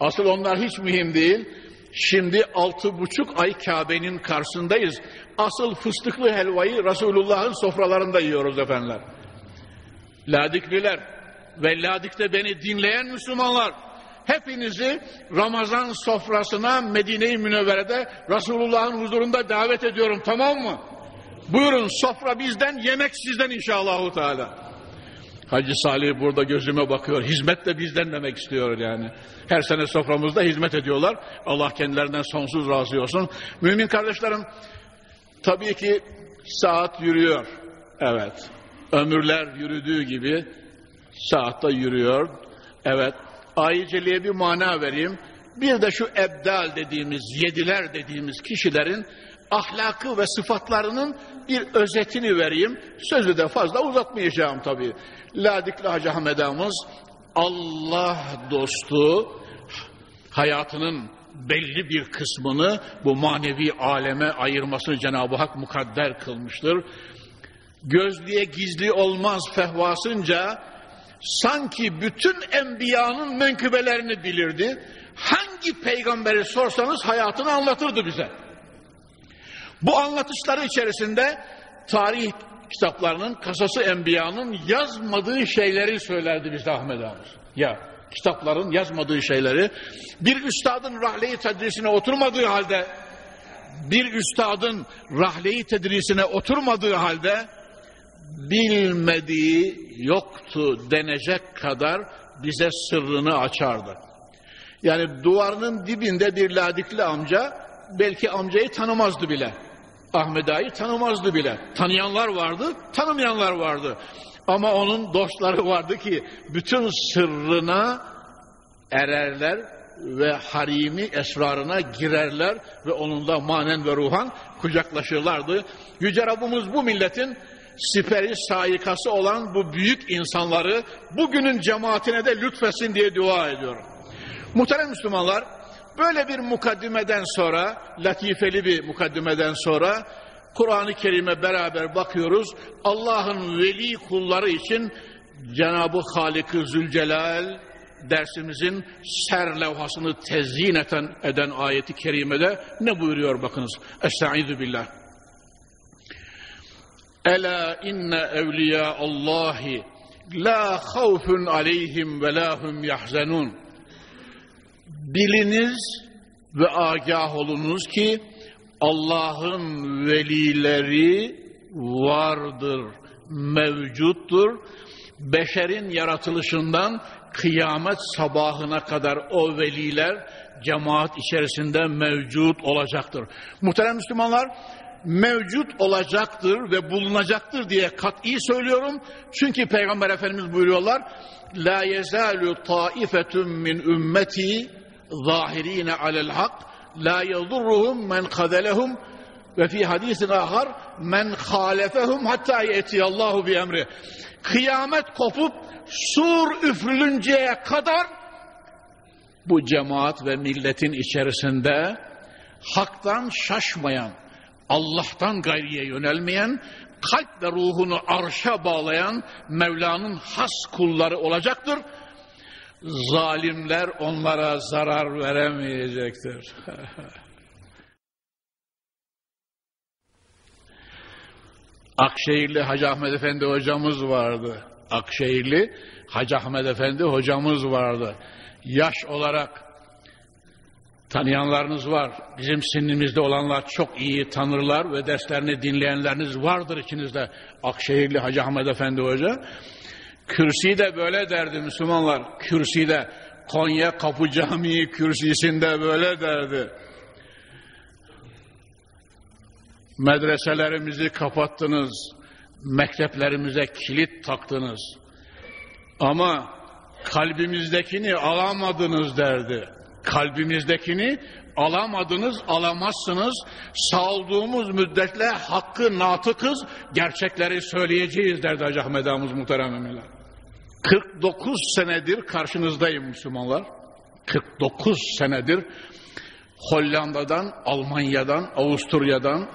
asıl onlar hiç mühim değil. Şimdi altı buçuk ay Kabe'nin karşısındayız. Asıl fıstıklı helvayı Resulullah'ın sofralarında yiyoruz efendiler. Ladikliler ve Ladik'te beni dinleyen Müslümanlar hepinizi Ramazan sofrasına Medine-i Münevvere'de Resulullah'ın huzurunda davet ediyorum tamam mı? Buyurun sofra bizden yemek sizden inşallahu teala. Hacı Salih burada gözüme bakıyor. Hizmet de bizden demek istiyor yani. Her sene soframızda hizmet ediyorlar. Allah kendilerinden sonsuz razı olsun. Mümin kardeşlerim Tabii ki saat yürüyor. Evet. Ömürler yürüdüğü gibi saat da yürüyor. Evet. Ayiceliğe bir mana vereyim. Bir de şu ebdal dediğimiz, yediler dediğimiz kişilerin ahlakı ve sıfatlarının bir özetini vereyim. Sözü de fazla uzatmayacağım tabii. Ladikli Hacı Ahmet Ağamız Allah dostu hayatının belli bir kısmını bu manevi aleme ayırmasını Cenab-ı Hak mukadder kılmıştır. Gözlüğe gizli olmaz fehvasınca sanki bütün enbiyanın menkıbelerini bilirdi. Hangi peygamberi sorsanız hayatını anlatırdı bize. Bu anlatışları içerisinde tarih kitaplarının, kasası enbiyanın yazmadığı şeyleri söylerdi bize Ahmet Ağamız. Ya kitapların yazmadığı şeyleri bir üstadın rahleyi tedrisine oturmadığı halde bir üstadın rahleyi tedrisine oturmadığı halde bilmediği yoktu denecek kadar bize sırrını açardı. Yani duvarının dibinde bir ladikli amca belki amcayı tanımazdı bile. Ahmet Ağa'yı tanımazdı bile. Tanıyanlar vardı, tanımayanlar vardı. Ama onun dostları vardı ki bütün sırrına ererler ve harimi esrarına girerler ve onunla manen ve ruhan kucaklaşırlardı. Yüce Rabbimiz bu milletin siperi saikası olan bu büyük insanları bugünün cemaatine de lütfesin diye dua ediyorum. Muhterem Müslümanlar, böyle bir mukaddimeden sonra, latifeli bir mukaddimeden sonra Kur'an-ı Kerim'e beraber bakıyoruz. Allah'ın veli kulları için Cenab-ı Halik-ı Zülcelal dersimizin ser levhasını tezyin eden, eden ayeti kerimede ne buyuruyor bakınız. Estaizu billah. Ela inne evliya Allahi la havfun aleyhim ve la hum yahzenun. Biliniz ve agah olunuz ki Allah'ın velileri vardır, mevcuttur. Beşerin yaratılışından kıyamet sabahına kadar o veliler cemaat içerisinde mevcut olacaktır. Muhterem Müslümanlar, mevcut olacaktır ve bulunacaktır diye kat'i söylüyorum. Çünkü Peygamber Efendimiz buyuruyorlar, La yezalu taifetun min ümmeti zahirine alel hak la yadurruhum men kadelehum ve fi hadisin ahar men halefehum hatta yetiyallahu bi emri. Kıyamet kopup sur üfrülünceye kadar bu cemaat ve milletin içerisinde haktan şaşmayan, Allah'tan gayriye yönelmeyen, kalp ve ruhunu arşa bağlayan Mevla'nın has kulları olacaktır. Zalimler onlara zarar veremeyecektir. Akşehirli Hacı Ahmet Efendi hocamız vardı. Akşehirli Hacı Ahmet Efendi hocamız vardı. Yaş olarak tanıyanlarınız var. Bizim sinnimizde olanlar çok iyi tanırlar ve derslerini dinleyenleriniz vardır içinizde. Akşehirli Hacı Ahmet Efendi Hoca. Kürsi de böyle derdi Müslümanlar. Kürsi de Konya Kapı Camii kürsisinde böyle derdi. Medreselerimizi kapattınız. Mekteplerimize kilit taktınız. Ama kalbimizdekini alamadınız derdi. Kalbimizdekini alamadınız, alamazsınız. Sağladığımız müddetle hakkı natıkız, gerçekleri söyleyeceğiz derdi Hacı Ahmet Ağamız muhterem emirler. 49 senedir karşınızdayım Müslümanlar. 49 senedir Hollanda'dan, Almanya'dan, Avusturya'dan,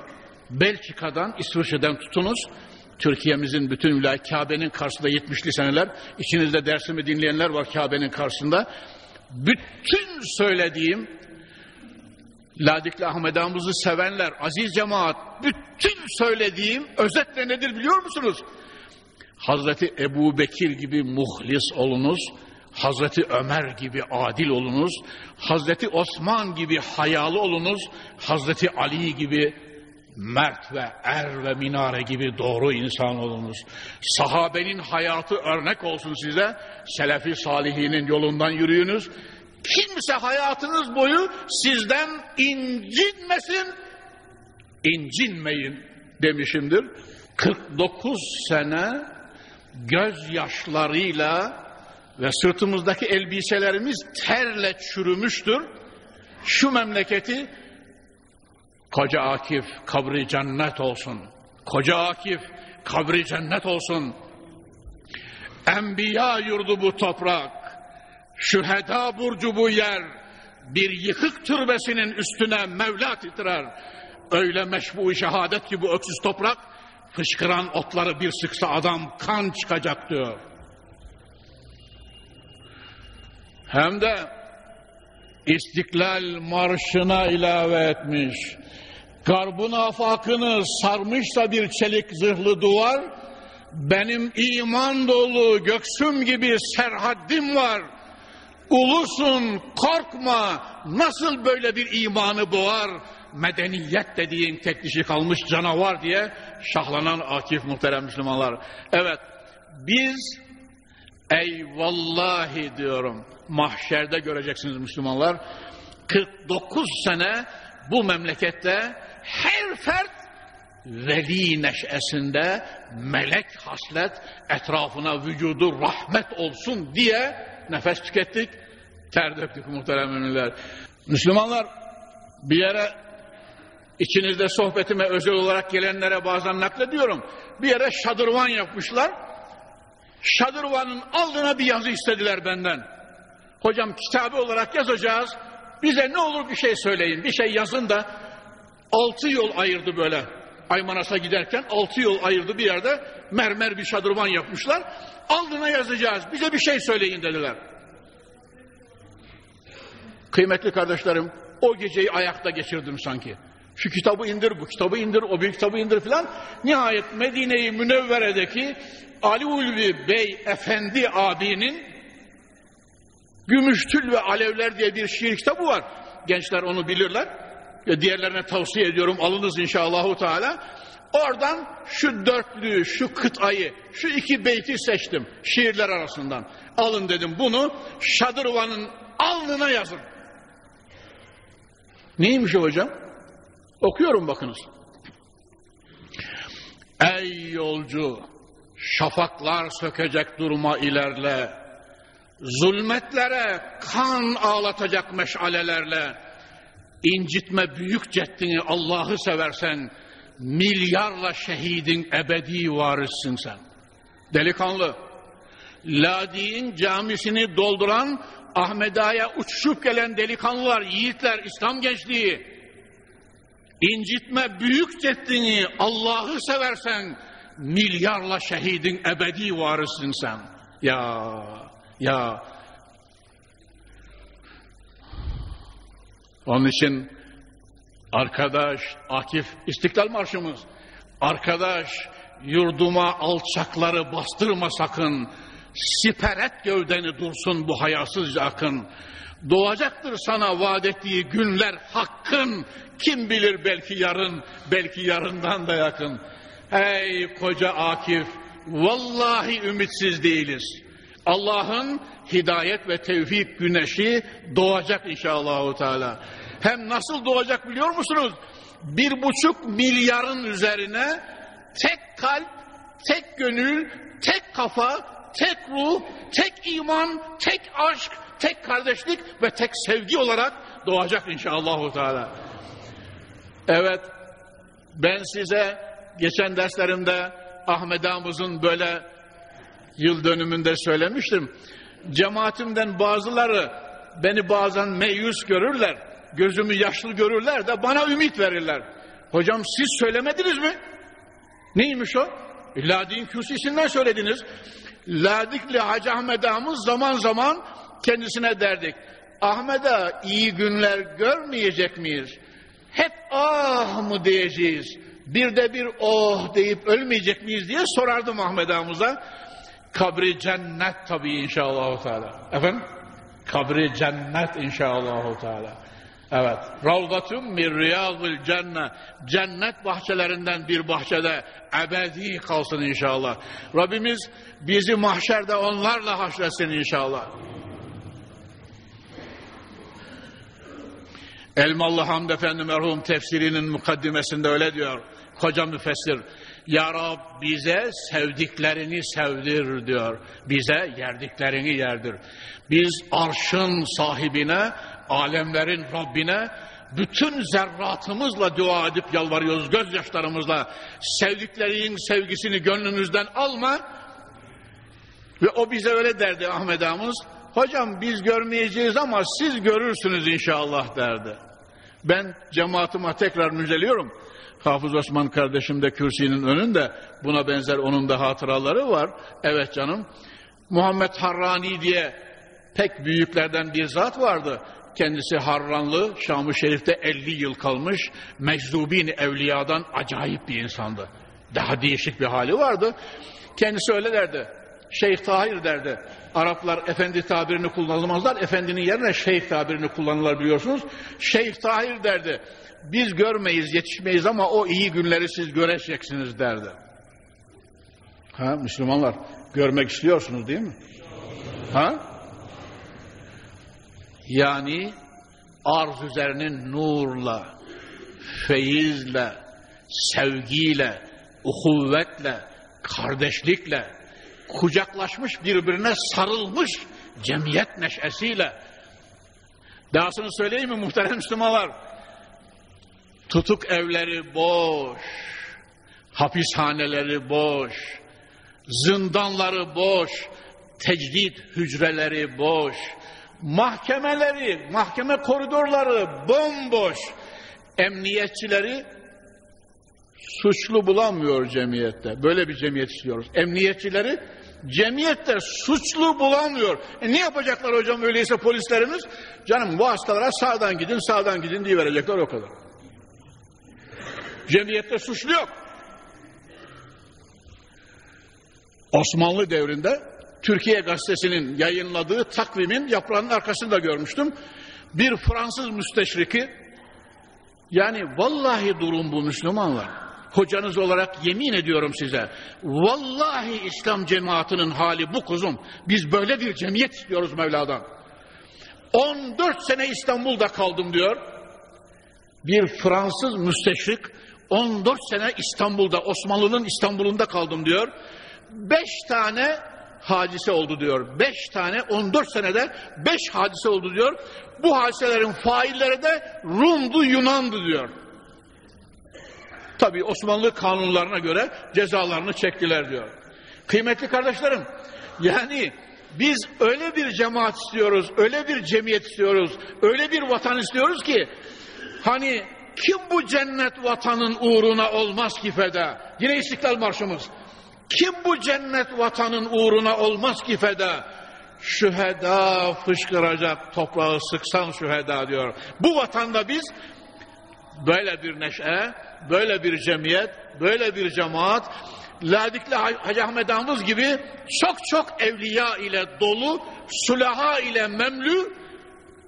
Belçika'dan, İsviçre'den tutunuz. Türkiye'mizin bütün wilayet Kabe'nin karşısında 70'li seneler. İçinizde dersimi dinleyenler var Kabe'nin karşısında. Bütün söylediğim Ladikli Ahmet Ağamızı sevenler, aziz cemaat, bütün söylediğim özetle nedir biliyor musunuz? Hazreti Ebu Bekir gibi muhlis olunuz, Hazreti Ömer gibi adil olunuz, Hazreti Osman gibi hayalı olunuz, Hazreti Ali gibi mert ve er ve minare gibi doğru insan olunuz. Sahabenin hayatı örnek olsun size, selefi salihinin yolundan yürüyünüz. Kimse hayatınız boyu sizden incinmesin, incinmeyin demişimdir. 49 sene gözyaşlarıyla ve sırtımızdaki elbiselerimiz terle çürümüştür. Şu memleketi Koca Akif kabri cennet olsun. Koca Akif kabri cennet olsun. Enbiya yurdu bu toprak. Şüheda burcu bu yer. Bir yıkık türbesinin üstüne Mevla titrer. Öyle meşbu şehadet ki bu öksüz toprak fışkıran otları bir sıksa adam kan çıkacak diyor. Hem de İstiklal Marşı'na ilave etmiş. Garbın afakını sarmışsa bir çelik zırhlı duvar, benim iman dolu göksüm gibi serhaddim var. Ulusun korkma nasıl böyle bir imanı boğar medeniyet dediğin tek dişi kalmış canavar diye şahlanan akif muhterem Müslümanlar. Evet biz ey vallahi diyorum mahşerde göreceksiniz Müslümanlar 49 sene bu memlekette her fert veli neşesinde melek haslet etrafına vücudu rahmet olsun diye nefes tükettik, ter döktük muhterem müminler. Müslümanlar bir yere içinizde sohbetime özel olarak gelenlere bazen naklediyorum. Bir yere şadırvan yapmışlar. Şadırvanın aldığına bir yazı istediler benden. Hocam kitabı olarak yazacağız. Bize ne olur bir şey söyleyin. Bir şey yazın da altı yol ayırdı böyle. Aymanas'a giderken altı yol ayırdı bir yerde mermer bir şadırvan yapmışlar. Aldığına yazacağız. Bize bir şey söyleyin dediler. Kıymetli kardeşlerim o geceyi ayakta geçirdim sanki. Şu kitabı indir, bu kitabı indir, o büyük kitabı indir filan. Nihayet Medine-i Münevvere'deki Ali Ulvi Bey Efendi abinin Gümüştül ve Alevler diye bir şiir kitabı var. Gençler onu bilirler. Diğerlerine tavsiye ediyorum alınız inşallahu teala. Oradan şu dörtlüğü, şu kıtayı, şu iki beyti seçtim şiirler arasından. Alın dedim bunu Şadırvan'ın alnına yazın. Neymiş hocam? Okuyorum bakınız. Ey yolcu, şafaklar sökecek durma ilerle. Zulmetlere kan ağlatacak meşalelerle. İncitme büyük ceddini Allah'ı seversen, milyarla şehidin ebedi varissin sen. Delikanlı, Ladi'nin camisini dolduran Ahmeda'ya uçuşup gelen delikanlılar, yiğitler, İslam gençliği, incitme büyük ceddini Allah'ı seversen, milyarla şehidin ebedi varissin sen. Ya, ya. Onun için arkadaş, Akif İstiklal Marşımız, arkadaş yurduma alçakları bastırma sakın, siperet gövdeni dursun bu hayasızca akın. Doğacaktır sana vaat ettiği günler hakkın, kim bilir belki yarın, belki yarından da yakın. Ey koca Akif, vallahi ümitsiz değiliz. Allah'ın hidayet ve tevfik güneşi doğacak inşallah. Teala. Hem nasıl doğacak biliyor musunuz? Bir buçuk milyarın üzerine tek kalp, tek gönül, tek kafa, tek ruh, tek iman, tek aşk, tek kardeşlik ve tek sevgi olarak doğacak inşallah. Teala. Evet, ben size geçen derslerimde Ahmet Amuz'un böyle yıl dönümünde söylemiştim. Cemaatimden bazıları beni bazen meyus görürler, gözümü yaşlı görürler de bana ümit verirler. Hocam siz söylemediniz mi? Neymiş o? Ladik'in kürsüsünden söylediniz. Ladikli Hacı Ahmet Ağamız zaman zaman kendisine derdik. Ahmet'e iyi günler görmeyecek miyiz? Hep ah mı diyeceğiz? Bir de bir oh deyip ölmeyecek miyiz diye sorardım Ahmet Ağamıza. Kabri cennet tabii inşallah Teala. Efendim? Kabri cennet inşallah Teala. Evet. Ravdatun min riyadil cennet. Cennet bahçelerinden bir bahçede ebedi kalsın inşallah. Rabbimiz bizi mahşerde onlarla haşretsin inşallah. Elmalı Hamd Efendi merhum tefsirinin mukaddimesinde öyle diyor. Koca müfessir. Ya Rab bize sevdiklerini sevdir diyor. Bize yerdiklerini yerdir. Biz arşın sahibine, alemlerin Rabbine bütün zerratımızla dua edip yalvarıyoruz gözyaşlarımızla. Sevdiklerinin sevgisini gönlümüzden alma. Ve o bize öyle derdi Ahmet ağamız. Hocam biz görmeyeceğiz ama siz görürsünüz inşallah derdi. Ben cemaatime tekrar müjdeliyorum. Hafız Osman kardeşim de kürsünün önünde buna benzer onun da hatıraları var. Evet canım. Muhammed Harrani diye pek büyüklerden bir zat vardı. Kendisi Harranlı, Şam-ı Şerif'te 50 yıl kalmış. Meczubin evliyadan acayip bir insandı. Daha değişik bir hali vardı. Kendisi öyle derdi. Şeyh Tahir derdi. Araplar efendi tabirini kullanılmazlar. Efendinin yerine şeyh tabirini kullanırlar biliyorsunuz. Şeyh Tahir derdi. Biz görmeyiz, yetişmeyiz ama o iyi günleri siz göreceksiniz derdi. Ha Müslümanlar görmek istiyorsunuz değil mi? Ha? Yani arz üzerinin nurla, feyizle, sevgiyle, uhuvvetle, kardeşlikle, kucaklaşmış birbirine sarılmış cemiyet neşesiyle. Dahasını söyleyeyim mi muhterem Müslümanlar? Tutuk evleri boş, hapishaneleri boş, zindanları boş, tecdit hücreleri boş, mahkemeleri, mahkeme koridorları bomboş, emniyetçileri suçlu bulamıyor cemiyette. Böyle bir cemiyet istiyoruz. Emniyetçileri cemiyette suçlu bulamıyor. E ne yapacaklar hocam öyleyse polislerimiz? Canım bu hastalara sağdan gidin sağdan gidin diye verecekler o kadar. Cemiyette suçlu yok. Osmanlı devrinde Türkiye Gazetesi'nin yayınladığı takvimin yaprağının arkasında görmüştüm. Bir Fransız müsteşriki yani vallahi durum bu Müslümanlar. Hocanız olarak yemin ediyorum size. Vallahi İslam cemaatinin hali bu kuzum. Biz böyle bir cemiyet istiyoruz Mevla'dan. 14 sene İstanbul'da kaldım diyor. Bir Fransız müsteşrik 14 sene İstanbul'da, Osmanlı'nın İstanbul'unda kaldım diyor. 5 tane hadise oldu diyor. 5 tane 14 senede 5 hadise oldu diyor. Bu hadiselerin failleri de Rum'du, Yunan'dı diyor. Tabi Osmanlı kanunlarına göre cezalarını çektiler diyor. Kıymetli kardeşlerim, yani biz öyle bir cemaat istiyoruz, öyle bir cemiyet istiyoruz, öyle bir vatan istiyoruz ki, hani kim bu cennet vatanın uğruna olmaz ki feda? Yine İstiklal Marşımız. Kim bu cennet vatanın uğruna olmaz ki feda? Şüheda fışkıracak toprağı sıksan şüheda diyor. Bu vatanda biz böyle bir neşe, böyle bir cemiyet, böyle bir cemaat, Ladikli Hacı Ahmet Ağamız gibi çok çok evliya ile dolu, sulaha ile memlü,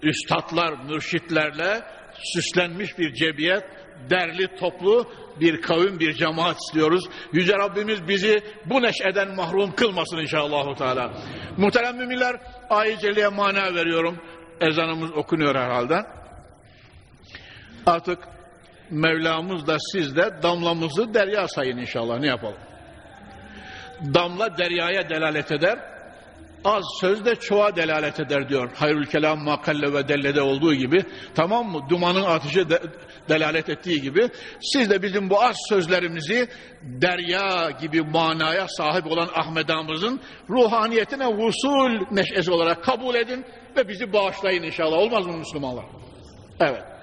üstadlar, mürşitlerle süslenmiş bir cemiyet, derli toplu bir kavim, bir cemaat istiyoruz. Yüce Rabbimiz bizi bu neşeden mahrum kılmasın inşallah. Teala. Muhterem müminler, ayet celiye mana veriyorum. Ezanımız okunuyor herhalde. Artık Mevlamız da siz de damlamızı derya sayın inşallah. Ne yapalım? Damla deryaya delalet eder. Az söz de çoğa delalet eder diyor. Hayrül kelam makalle ve dellede olduğu gibi. Tamam mı? Dumanın atışı de, delalet ettiği gibi. Siz de bizim bu az sözlerimizi derya gibi manaya sahip olan Ahmedamızın ruhaniyetine vusul neşesi olarak kabul edin ve bizi bağışlayın inşallah. Olmaz mı Müslümanlar? Evet.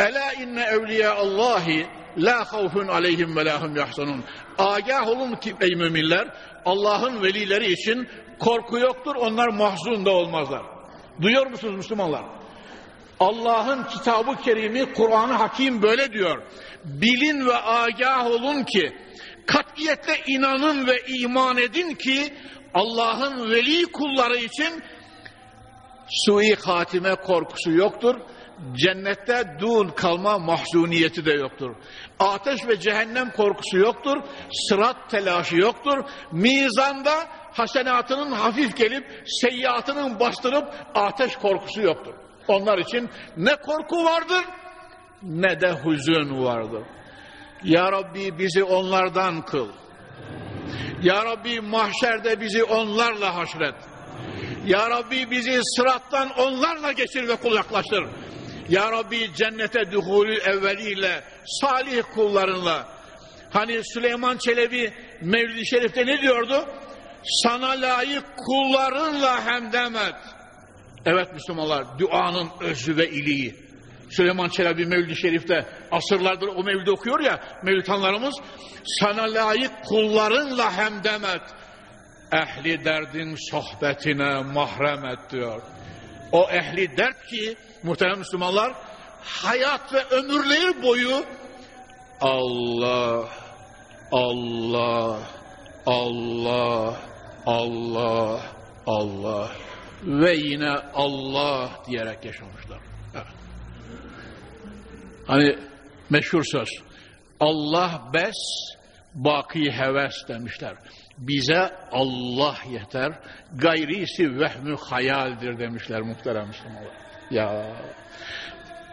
Ela inne evliya Allahi la havfun aleyhim ve lahum yahzanun. Agah olun ki ey müminler Allah'ın velileri için korku yoktur. Onlar mahzun da olmazlar. Duyuyor musunuz Müslümanlar? Allah'ın kitabı kerimi Kur'an-ı Hakim böyle diyor. Bilin ve agah olun ki katiyetle inanın ve iman edin ki Allah'ın veli kulları için sui hatime korkusu yoktur cennette dul kalma mahzuniyeti de yoktur. Ateş ve cehennem korkusu yoktur. Sırat telaşı yoktur. Mizanda hasenatının hafif gelip seyyiatının bastırıp ateş korkusu yoktur. Onlar için ne korku vardır ne de hüzün vardır. Ya Rabbi bizi onlardan kıl. Ya Rabbi mahşerde bizi onlarla haşret. Ya Rabbi bizi sırattan onlarla geçir ve kullaklaştır. Ya Rabbi cennete duhulü evveliyle, salih kullarınla. Hani Süleyman Çelebi Mevlid-i Şerif'te ne diyordu? Sana layık kullarınla hemdem et. Evet Müslümanlar, duanın özü ve iliği. Süleyman Çelebi Mevlid-i Şerif'te asırlardır o mevlidi okuyor ya mevlitanlarımız. Sana layık kullarınla hemdem et. Ehli derdin sohbetine mahrem et diyor. O ehli dert ki muhterem Müslümanlar hayat ve ömürleri boyu Allah, Allah, Allah, Allah, Allah ve yine Allah diyerek yaşamışlar. Evet. Hani meşhur söz. Allah bes, baki heves demişler. Bize Allah yeter, gayrisi vehmü hayaldir demişler muhterem Müslümanlar. Ya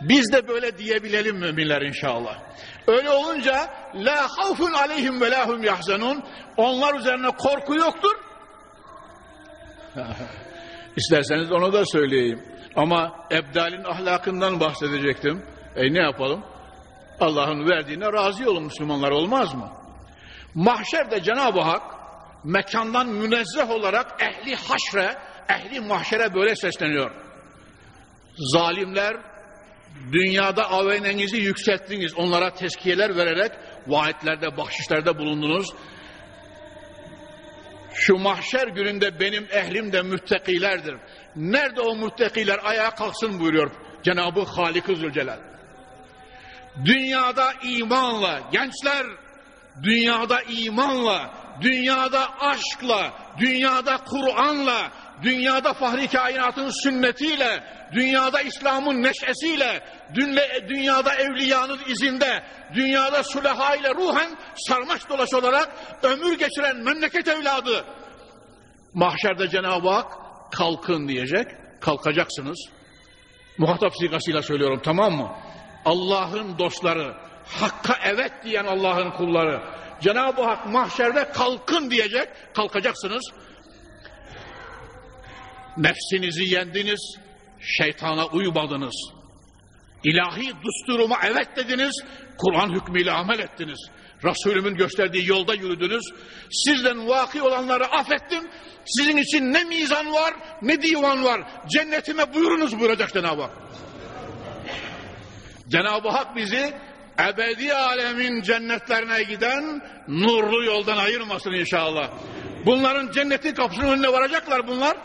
biz de böyle diyebilelim müminler inşallah. Öyle olunca la havfun aleyhim ve lahum yahzanun onlar üzerine korku yoktur. İsterseniz onu da söyleyeyim. Ama ebdalin ahlakından bahsedecektim. E ne yapalım? Allah'ın verdiğine razı olun Müslümanlar olmaz mı? Mahşerde Cenab-ı Hak mekandan münezzeh olarak ehli haşre, ehli mahşere böyle sesleniyor. Zalimler dünyada avenenizi yükselttiniz. Onlara teskiyeler vererek vaatlerde, bahşişlerde bulundunuz. Şu mahşer gününde benim ehlim de müttakilerdir. Nerede o müttakiler ayağa kalksın buyuruyor Cenab-ı Halik-ı Zülcelal. Dünyada imanla, gençler dünyada imanla, dünyada aşkla, dünyada Kur'an'la, dünyada fahri kainatın sünnetiyle, dünyada İslam'ın neşesiyle, dünyada evliyanın izinde, dünyada süleha ile ruhen sarmaş dolaş olarak ömür geçiren memleket evladı. Mahşerde Cenab-ı Hak kalkın diyecek, kalkacaksınız. Muhatap sigasıyla söylüyorum tamam mı? Allah'ın dostları, Hakka evet diyen Allah'ın kulları, Cenab-ı Hak mahşerde kalkın diyecek, kalkacaksınız. Nefsinizi yendiniz, şeytana uymadınız. İlahi dusturuma evet dediniz, Kur'an hükmüyle amel ettiniz. Resulümün gösterdiği yolda yürüdünüz. Sizden vaki olanları affettim. Sizin için ne mizan var, ne divan var. Cennetime buyurunuz buyuracak Cenab-ı Hak. Cenab-ı Hak bizi ebedi alemin cennetlerine giden nurlu yoldan ayırmasın inşallah. Bunların cennetin kapısının önüne varacaklar bunlar.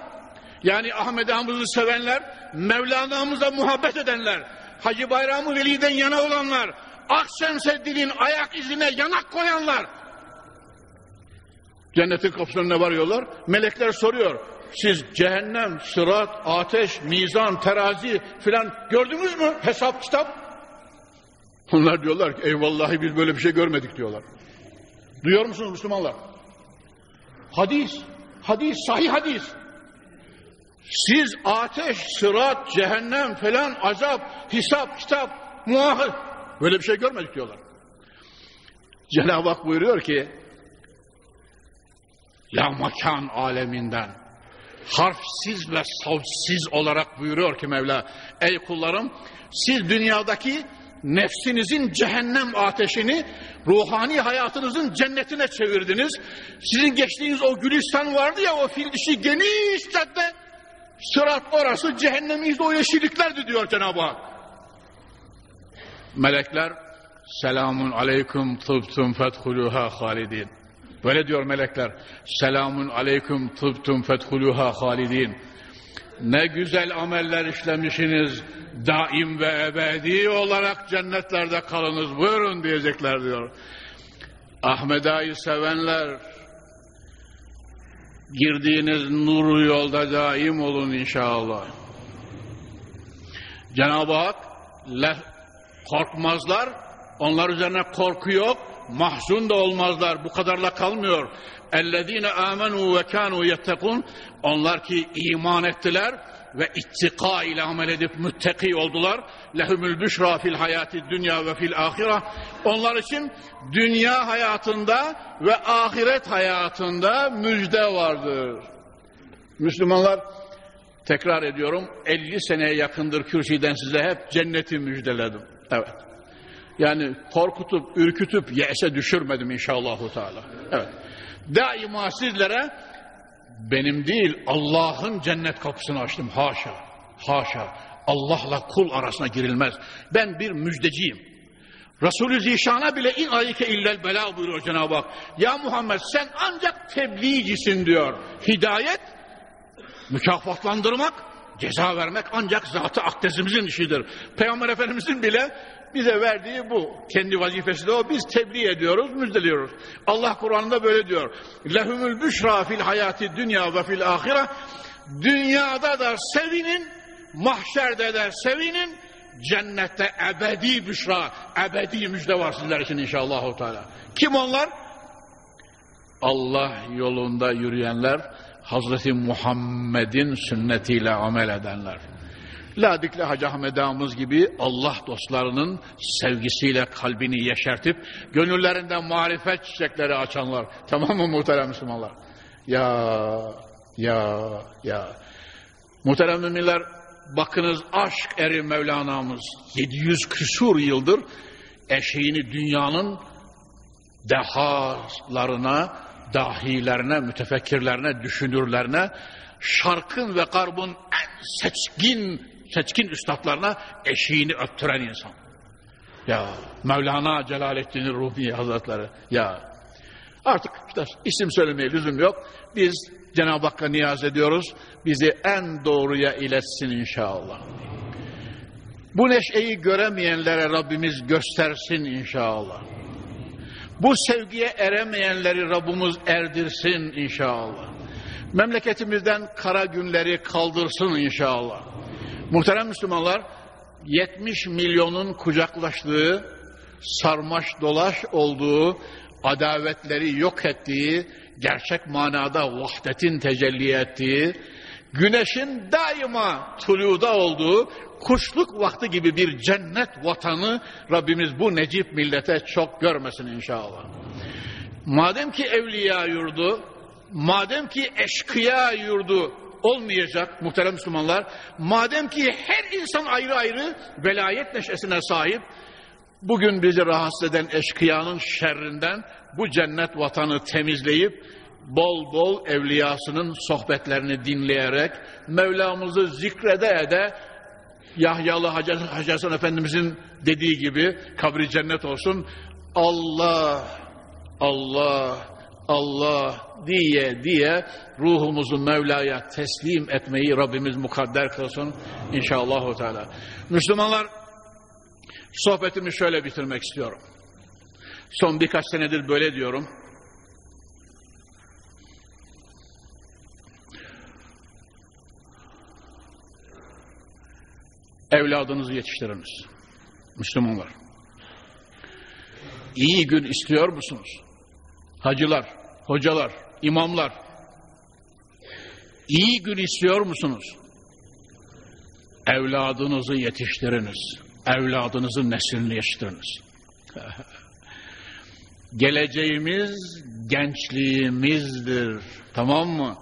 Yani Ahmet Hamız'ı sevenler, Mevlana'mıza muhabbet edenler, Hacı Bayramı Veli'den yana olanlar, Akşemseddin'in ayak izine yanak koyanlar. Cennetin kapısının önüne varıyorlar. Melekler soruyor. Siz cehennem, sırat, ateş, mizan, terazi filan gördünüz mü? Hesap, kitap. Onlar diyorlar ki eyvallahi biz böyle bir şey görmedik diyorlar. Duyuyor musunuz Müslümanlar? Hadis, hadis, sahih hadis. Siz ateş, sırat, cehennem falan, azap, hesap, kitap, muahır. Böyle bir şey görmedik diyorlar. Cenab-ı Hak buyuruyor ki la makan aleminden harfsiz ve savsiz olarak buyuruyor ki Mevla ey kullarım siz dünyadaki nefsinizin cehennem ateşini ruhani hayatınızın cennetine çevirdiniz. Sizin geçtiğiniz o gülistan vardı ya o fil dişi geniş cadde sırat orası cehennemizde o yeşilliklerdi diyor Cenab-ı Hak. Melekler selamun aleyküm tıbtum fethuluha halidin. Böyle diyor melekler. Selamun aleyküm tıbtum fethuluha halidin. Ne güzel ameller işlemişsiniz. Daim ve ebedi olarak cennetlerde kalınız. Buyurun diyecekler diyor. Ahmet Ağa'yı sevenler girdiğiniz nuru yolda daim olun inşallah. Cenab-ı Hak korkmazlar. Onlar üzerine korku yok. mahzun da olmazlar. Bu kadarla kalmıyor. اَلَّذ۪ينَ آمَنُوا وَكَانُوا يَتَّقُونَ Onlar ki iman ettiler ve ittika ile amel edip müttaki oldular. Lehumul büşra fil hayati dünya ve fil ahira. Onlar için dünya hayatında ve ahiret hayatında müjde vardır. Müslümanlar tekrar ediyorum 50 seneye yakındır kürsüden size hep cenneti müjdeledim. Evet. Yani korkutup, ürkütüp yese düşürmedim inşallahu teala. Evet. Daima sizlere benim değil Allah'ın cennet kapısını açtım. Haşa, haşa. Allah'la kul arasına girilmez. Ben bir müjdeciyim. Resulü Zişan'a bile in ayike illel bela buyuruyor Cenab-ı Hak. Ya Muhammed sen ancak tebliğcisin diyor. Hidayet, mükafatlandırmak, ceza vermek ancak zatı akdesimizin işidir. Peygamber Efendimizin bile bize verdiği bu. Kendi vazifesi de o. Biz tebliğ ediyoruz, müjdeliyoruz. Allah Kur'an'da böyle diyor. Lehumul büşra fil hayati dünya ve fil ahire. Dünyada da sevinin, mahşerde de sevinin, cennette ebedi büşra, ebedi müjde var sizler için inşallah. Teala. Kim onlar? Allah yolunda yürüyenler, Hazreti Muhammed'in sünnetiyle amel edenler. Ladikli Hacı Ahmet Ağamız gibi Allah dostlarının sevgisiyle kalbini yeşertip gönüllerinde marifet çiçekleri açanlar. Tamam mı muhterem Müslümanlar? Ya, ya, ya. Muhterem müminler bakınız aşk eri Mevlana'mız 700 küsur yıldır eşeğini dünyanın dehalarına, dahilerine, mütefekkirlerine, düşünürlerine, şarkın ve garbın en seçkin seçkin üstadlarına eşiğini öptüren insan. Ya Mevlana Celaleddin Rumi Hazretleri ya artık işte isim söylemeye lüzum yok. Biz Cenab-ı Hakk'a niyaz ediyoruz. Bizi en doğruya iletsin inşallah. Bu neşeyi göremeyenlere Rabbimiz göstersin inşallah. Bu sevgiye eremeyenleri Rabbimiz erdirsin inşallah. Memleketimizden kara günleri kaldırsın inşallah. Muhterem Müslümanlar, 70 milyonun kucaklaştığı, sarmaş dolaş olduğu, adavetleri yok ettiği, gerçek manada vahdetin tecelli ettiği, güneşin daima tuluda olduğu, kuşluk vakti gibi bir cennet vatanı Rabbimiz bu necip millete çok görmesin inşallah. Madem ki evliya yurdu, madem ki eşkıya yurdu olmayacak muhterem Müslümanlar. Madem ki her insan ayrı ayrı velayet neşesine sahip, bugün bizi rahatsız eden eşkıyanın şerrinden bu cennet vatanı temizleyip, bol bol evliyasının sohbetlerini dinleyerek, Mevlamızı zikrede ede, Yahyalı Hacı Hasan Efendimizin dediği gibi kabri cennet olsun. Allah, Allah, Allah diye diye ruhumuzu Mevla'ya teslim etmeyi Rabbimiz mukadder kılsın inşallah. Teala. Müslümanlar sohbetimi şöyle bitirmek istiyorum. Son birkaç senedir böyle diyorum. Evladınızı yetiştiriniz. Müslümanlar. İyi gün istiyor musunuz? Hacılar, hocalar, imamlar. İyi gün istiyor musunuz? Evladınızı yetiştiriniz. Evladınızın neslini yetiştiriniz. Geleceğimiz gençliğimizdir. Tamam mı?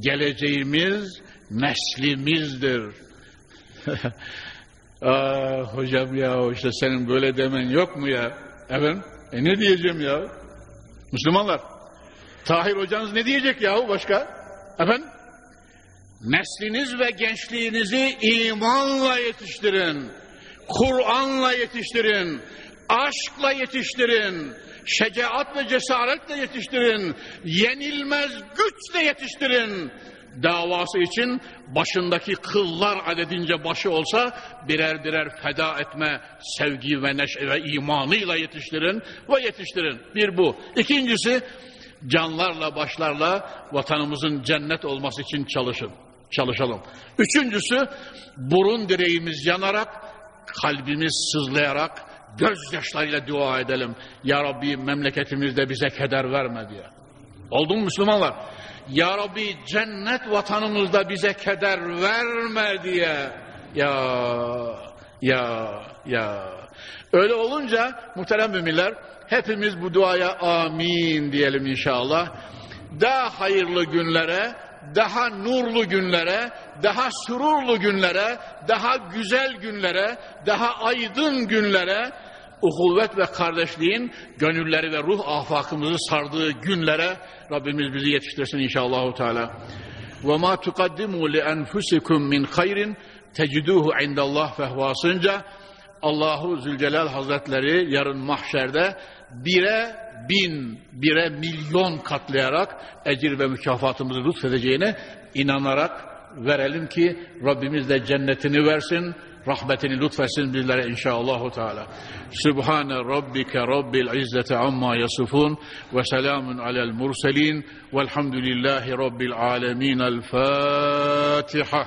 Geleceğimiz neslimizdir. Aa, hocam ya işte senin böyle demen yok mu ya? Efendim? E ne diyeceğim ya? Müslümanlar. Tahir hocanız ne diyecek yahu başka? Efendim? Nesliniz ve gençliğinizi imanla yetiştirin. Kur'an'la yetiştirin. Aşkla yetiştirin. Şecaat ve cesaretle yetiştirin. Yenilmez güçle yetiştirin davası için başındaki kıllar adedince başı olsa birer birer feda etme sevgi ve neşe ve imanıyla yetiştirin ve yetiştirin. Bir bu. İkincisi canlarla başlarla vatanımızın cennet olması için çalışın. Çalışalım. Üçüncüsü burun direğimiz yanarak kalbimiz sızlayarak gözyaşlarıyla dua edelim. Ya Rabbi memleketimizde bize keder verme diye. Oldu mu Müslümanlar? Ya Rabbi cennet vatanımızda bize keder verme diye. Ya, ya, ya. Öyle olunca muhterem müminler hepimiz bu duaya amin diyelim inşallah. Daha hayırlı günlere, daha nurlu günlere, daha sürurlu günlere, daha güzel günlere, daha aydın günlere, uhuvvet ve kardeşliğin gönülleri ve ruh afakımızı sardığı günlere Rabbimiz bizi yetiştirsin inşallah Teala. Ve ma tuqaddimu li enfusikum min hayrin teciduhu indallah fehvasınca Allahu Zülcelal Hazretleri yarın mahşerde bire bin, bire milyon katlayarak ecir ve mükafatımızı lütfedeceğine inanarak verelim ki Rabbimiz de cennetini versin, rahmetini lütfetsin bizlere inşallah Teala. Sübhane rabbike rabbil izzeti amma yasifun ve selamun alel murselin velhamdülillahi rabbil alemin. El Fatiha.